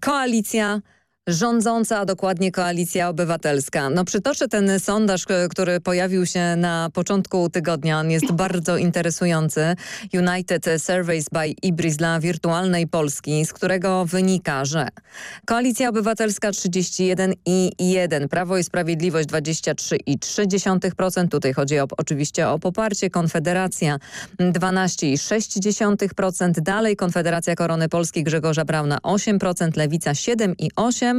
koalicja rządząca, a dokładnie Koalicja Obywatelska. No przytoczę ten sondaż, który pojawił się na początku tygodnia. On jest bardzo interesujący. United Surveys by Ibris dla wirtualnej Polski, z którego wynika, że Koalicja Obywatelska 31,1, Prawo i Sprawiedliwość 23,3%. Tutaj chodzi o, oczywiście o poparcie. Konfederacja 12,6%. Dalej Konfederacja Korony Polskiej Grzegorza Brauna 8%, Lewica 7,8%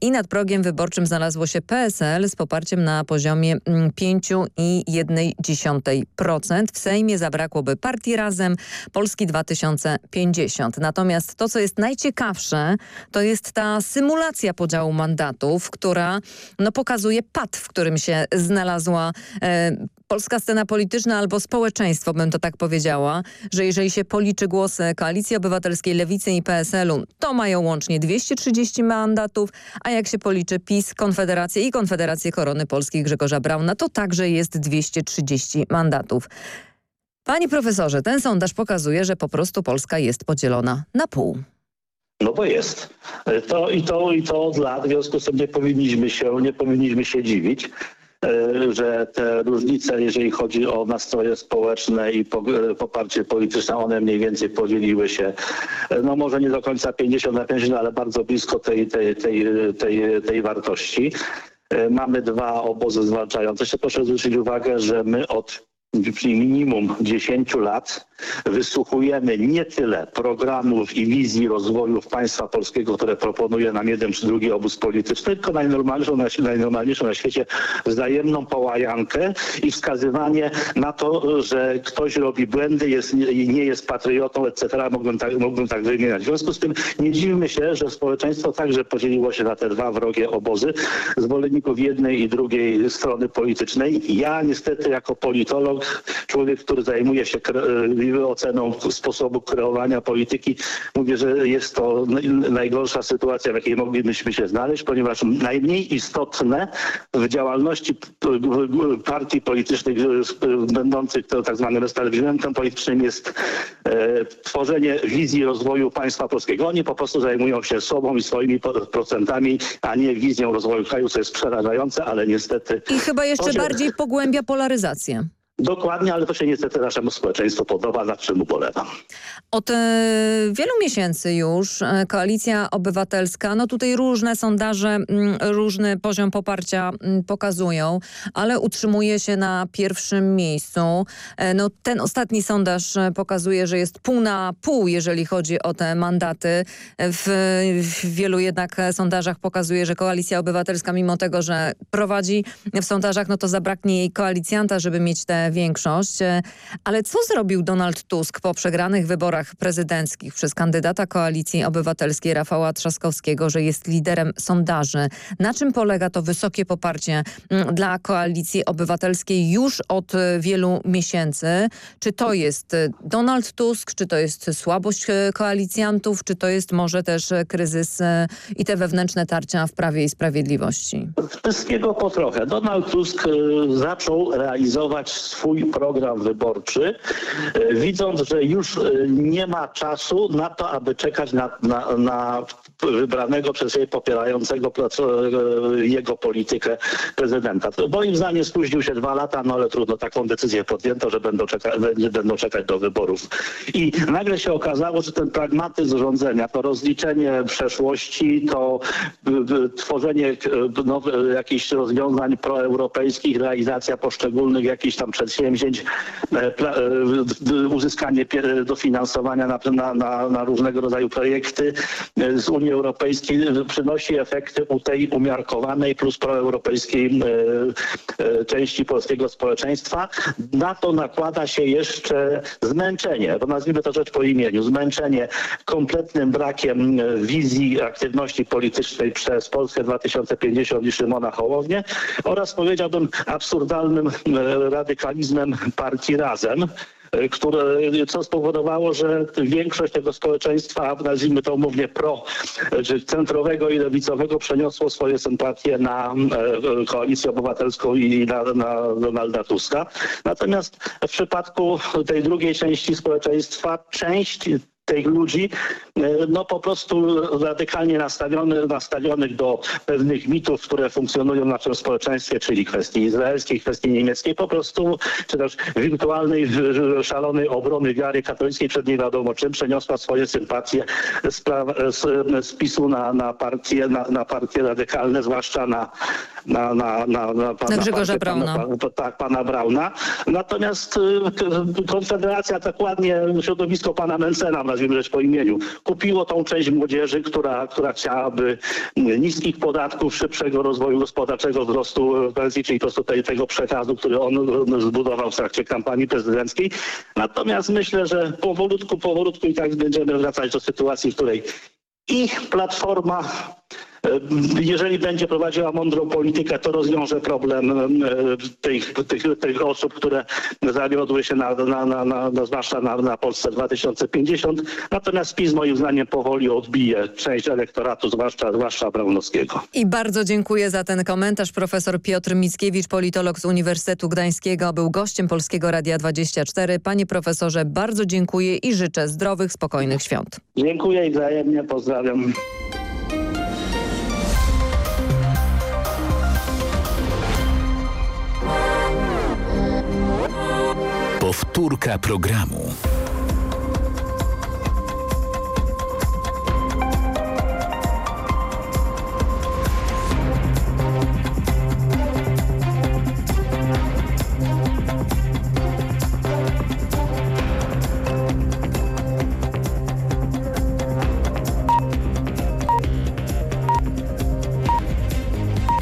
i nad progiem wyborczym znalazło się PSL z poparciem na poziomie 5,1%. W Sejmie zabrakłoby partii Razem, Polski 2050. Natomiast to, co jest najciekawsze, to jest ta symulacja podziału mandatów, która no, pokazuje pad, w którym się znalazła e, polska scena polityczna albo społeczeństwo, bym to tak powiedziała, że jeżeli się policzy głosy Koalicji Obywatelskiej, Lewicy i PSL-u, to mają łącznie 230 mandatów, a jak się policzy PiS, Konfederację i Konfederację Korony Polskiej Grzegorza Brauna, to także jest 230 mandatów. Panie profesorze, ten sondaż pokazuje, że po prostu Polska jest podzielona na pół. No bo jest. To i to i to od lat, w związku z tym nie powinniśmy się, nie powinniśmy się dziwić. E, że te różnice, jeżeli chodzi o nastroje społeczne i e, poparcie polityczne, one mniej więcej podzieliły się, e, no może nie do końca 50 na 50, ale bardzo blisko tej, tej, tej, tej, tej wartości. Mamy dwa obozy zwalczające się. Proszę zwrócić uwagę, że my od minimum 10 lat wysłuchujemy nie tyle programów i wizji rozwoju państwa polskiego, które proponuje nam jeden czy drugi obóz polityczny, tylko najnormalniejszą na, najnormalniejszą na świecie wzajemną połajankę i wskazywanie na to, że ktoś robi błędy, jest, nie jest patriotą, etc. Mógłbym tak, mógłbym tak wymieniać. W związku z tym nie dziwmy się, że społeczeństwo także podzieliło się na te dwa wrogie obozy, zwolenników jednej i drugiej strony politycznej. Ja niestety jako politolog, człowiek, który zajmuje się oceną sposobu kreowania polityki. Mówię, że jest to najgorsza sytuacja, w jakiej moglibyśmy się znaleźć, ponieważ najmniej istotne w działalności partii politycznych będących to tak zwanym establishmentem politycznym jest e, tworzenie wizji rozwoju państwa polskiego. Oni po prostu zajmują się sobą i swoimi procentami, a nie wizją rozwoju kraju, co jest przerażające, ale niestety... I chyba jeszcze bardziej pogłębia polaryzację. Dokładnie, ale to się niestety naszemu społeczeństwu podoba, nad czym ubolewam. Od e, wielu miesięcy już e, Koalicja Obywatelska, no tutaj różne sondaże, m, różny poziom poparcia m, pokazują, ale utrzymuje się na pierwszym miejscu. E, no ten ostatni sondaż pokazuje, że jest pół na pół, jeżeli chodzi o te mandaty. W, w wielu jednak sondażach pokazuje, że Koalicja Obywatelska, mimo tego, że prowadzi w sondażach, no to zabraknie jej koalicjanta, żeby mieć te większość. E, ale co zrobił Donald Tusk po przegranych wyborach prezydenckich przez kandydata Koalicji Obywatelskiej Rafała Trzaskowskiego, że jest liderem sondaży? Na czym polega to wysokie poparcie mm, dla Koalicji Obywatelskiej już od e, wielu miesięcy? Czy to jest e, Donald Tusk, czy to jest słabość koalicjantów, czy to jest może też kryzys i te wewnętrzne tarcia w Prawie i Sprawiedliwości? Wszystkiego po trochę. Donald Tusk zaczął realizować swój program wyborczy, e, widząc, że już e, nie ma czasu na to, aby czekać na, na, na wybranego przez siebie popierającego e, jego politykę prezydenta. Moim zdaniem spóźnił się dwa lata, no ale trudno, taką decyzję podjęto, że będą, czeka będą czekać do wyborów. I nagle się okazało, że ten pragmatyzm rządzenia, to rozliczenie przeszłości, to tworzenie no, jakichś rozwiązań proeuropejskich, realizacja poszczególnych jakichś tam przedsięwzięć, e, e, uzyskanie dofinansowania na, na, na różnego rodzaju projekty e, z Unii Europejskiej przynosi efekty u tej umiarkowanej plus proeuropejskiej części polskiego społeczeństwa. Na to nakłada się jeszcze zmęczenie, bo nazwijmy to rzecz po imieniu, zmęczenie kompletnym brakiem wizji aktywności politycznej przez Polskę 2050 i Szymona Hołownię oraz powiedziałbym absurdalnym radykalizmem partii Razem, e, które, co spowodowało, że większość tego społeczeństwa, nazwijmy to umownie pro, czy centrowego i lewicowego przeniosło swoje sympatie na e, koalicję obywatelską i na, na Donalda Tuska. Natomiast w przypadku tej drugiej części społeczeństwa część tych ludzi, no po prostu radykalnie nastawiony, nastawionych do pewnych mitów, które funkcjonują w naszym społeczeństwie, czyli kwestii izraelskiej, kwestii niemieckiej, po prostu, czy też wirtualnej, szalonej obrony wiary katolickiej przed nie wiadomo czym, przeniosła swoje sympatie z, z, z PiSu na, na, partie, na, na partie radykalne, zwłaszcza na, na, na, na, na, pana, na Grzegorza Brauna. Pana, tak, pana Brauna. Natomiast Konfederacja tak ładnie, środowisko pana Mencena, nazwijmy rzecz po imieniu, kupiło tą część młodzieży, która, która chciałaby niskich podatków, szybszego rozwoju gospodarczego, wzrostu pensji, czyli po prostu tej, tego przekazu, który on zbudował w trakcie kampanii prezydenckiej. Natomiast myślę, że powolutku, powolutku i tak będziemy wracać do sytuacji, w której i Platforma jeżeli będzie prowadziła mądrą politykę, to rozwiąże problem tych, tych, tych osób, które zawiodły się na, na, na, na, zwłaszcza na, na Polsce 2050. Natomiast PiS moim zdaniem powoli odbije część elektoratu, zwłaszcza, zwłaszcza Braunowskiego. I bardzo dziękuję za ten komentarz. Profesor Piotr Mickiewicz, politolog z Uniwersytetu Gdańskiego, był gościem Polskiego Radia 24. Panie profesorze, bardzo dziękuję i życzę zdrowych, spokojnych świąt. Dziękuję i wzajemnie pozdrawiam. Powtórka programu.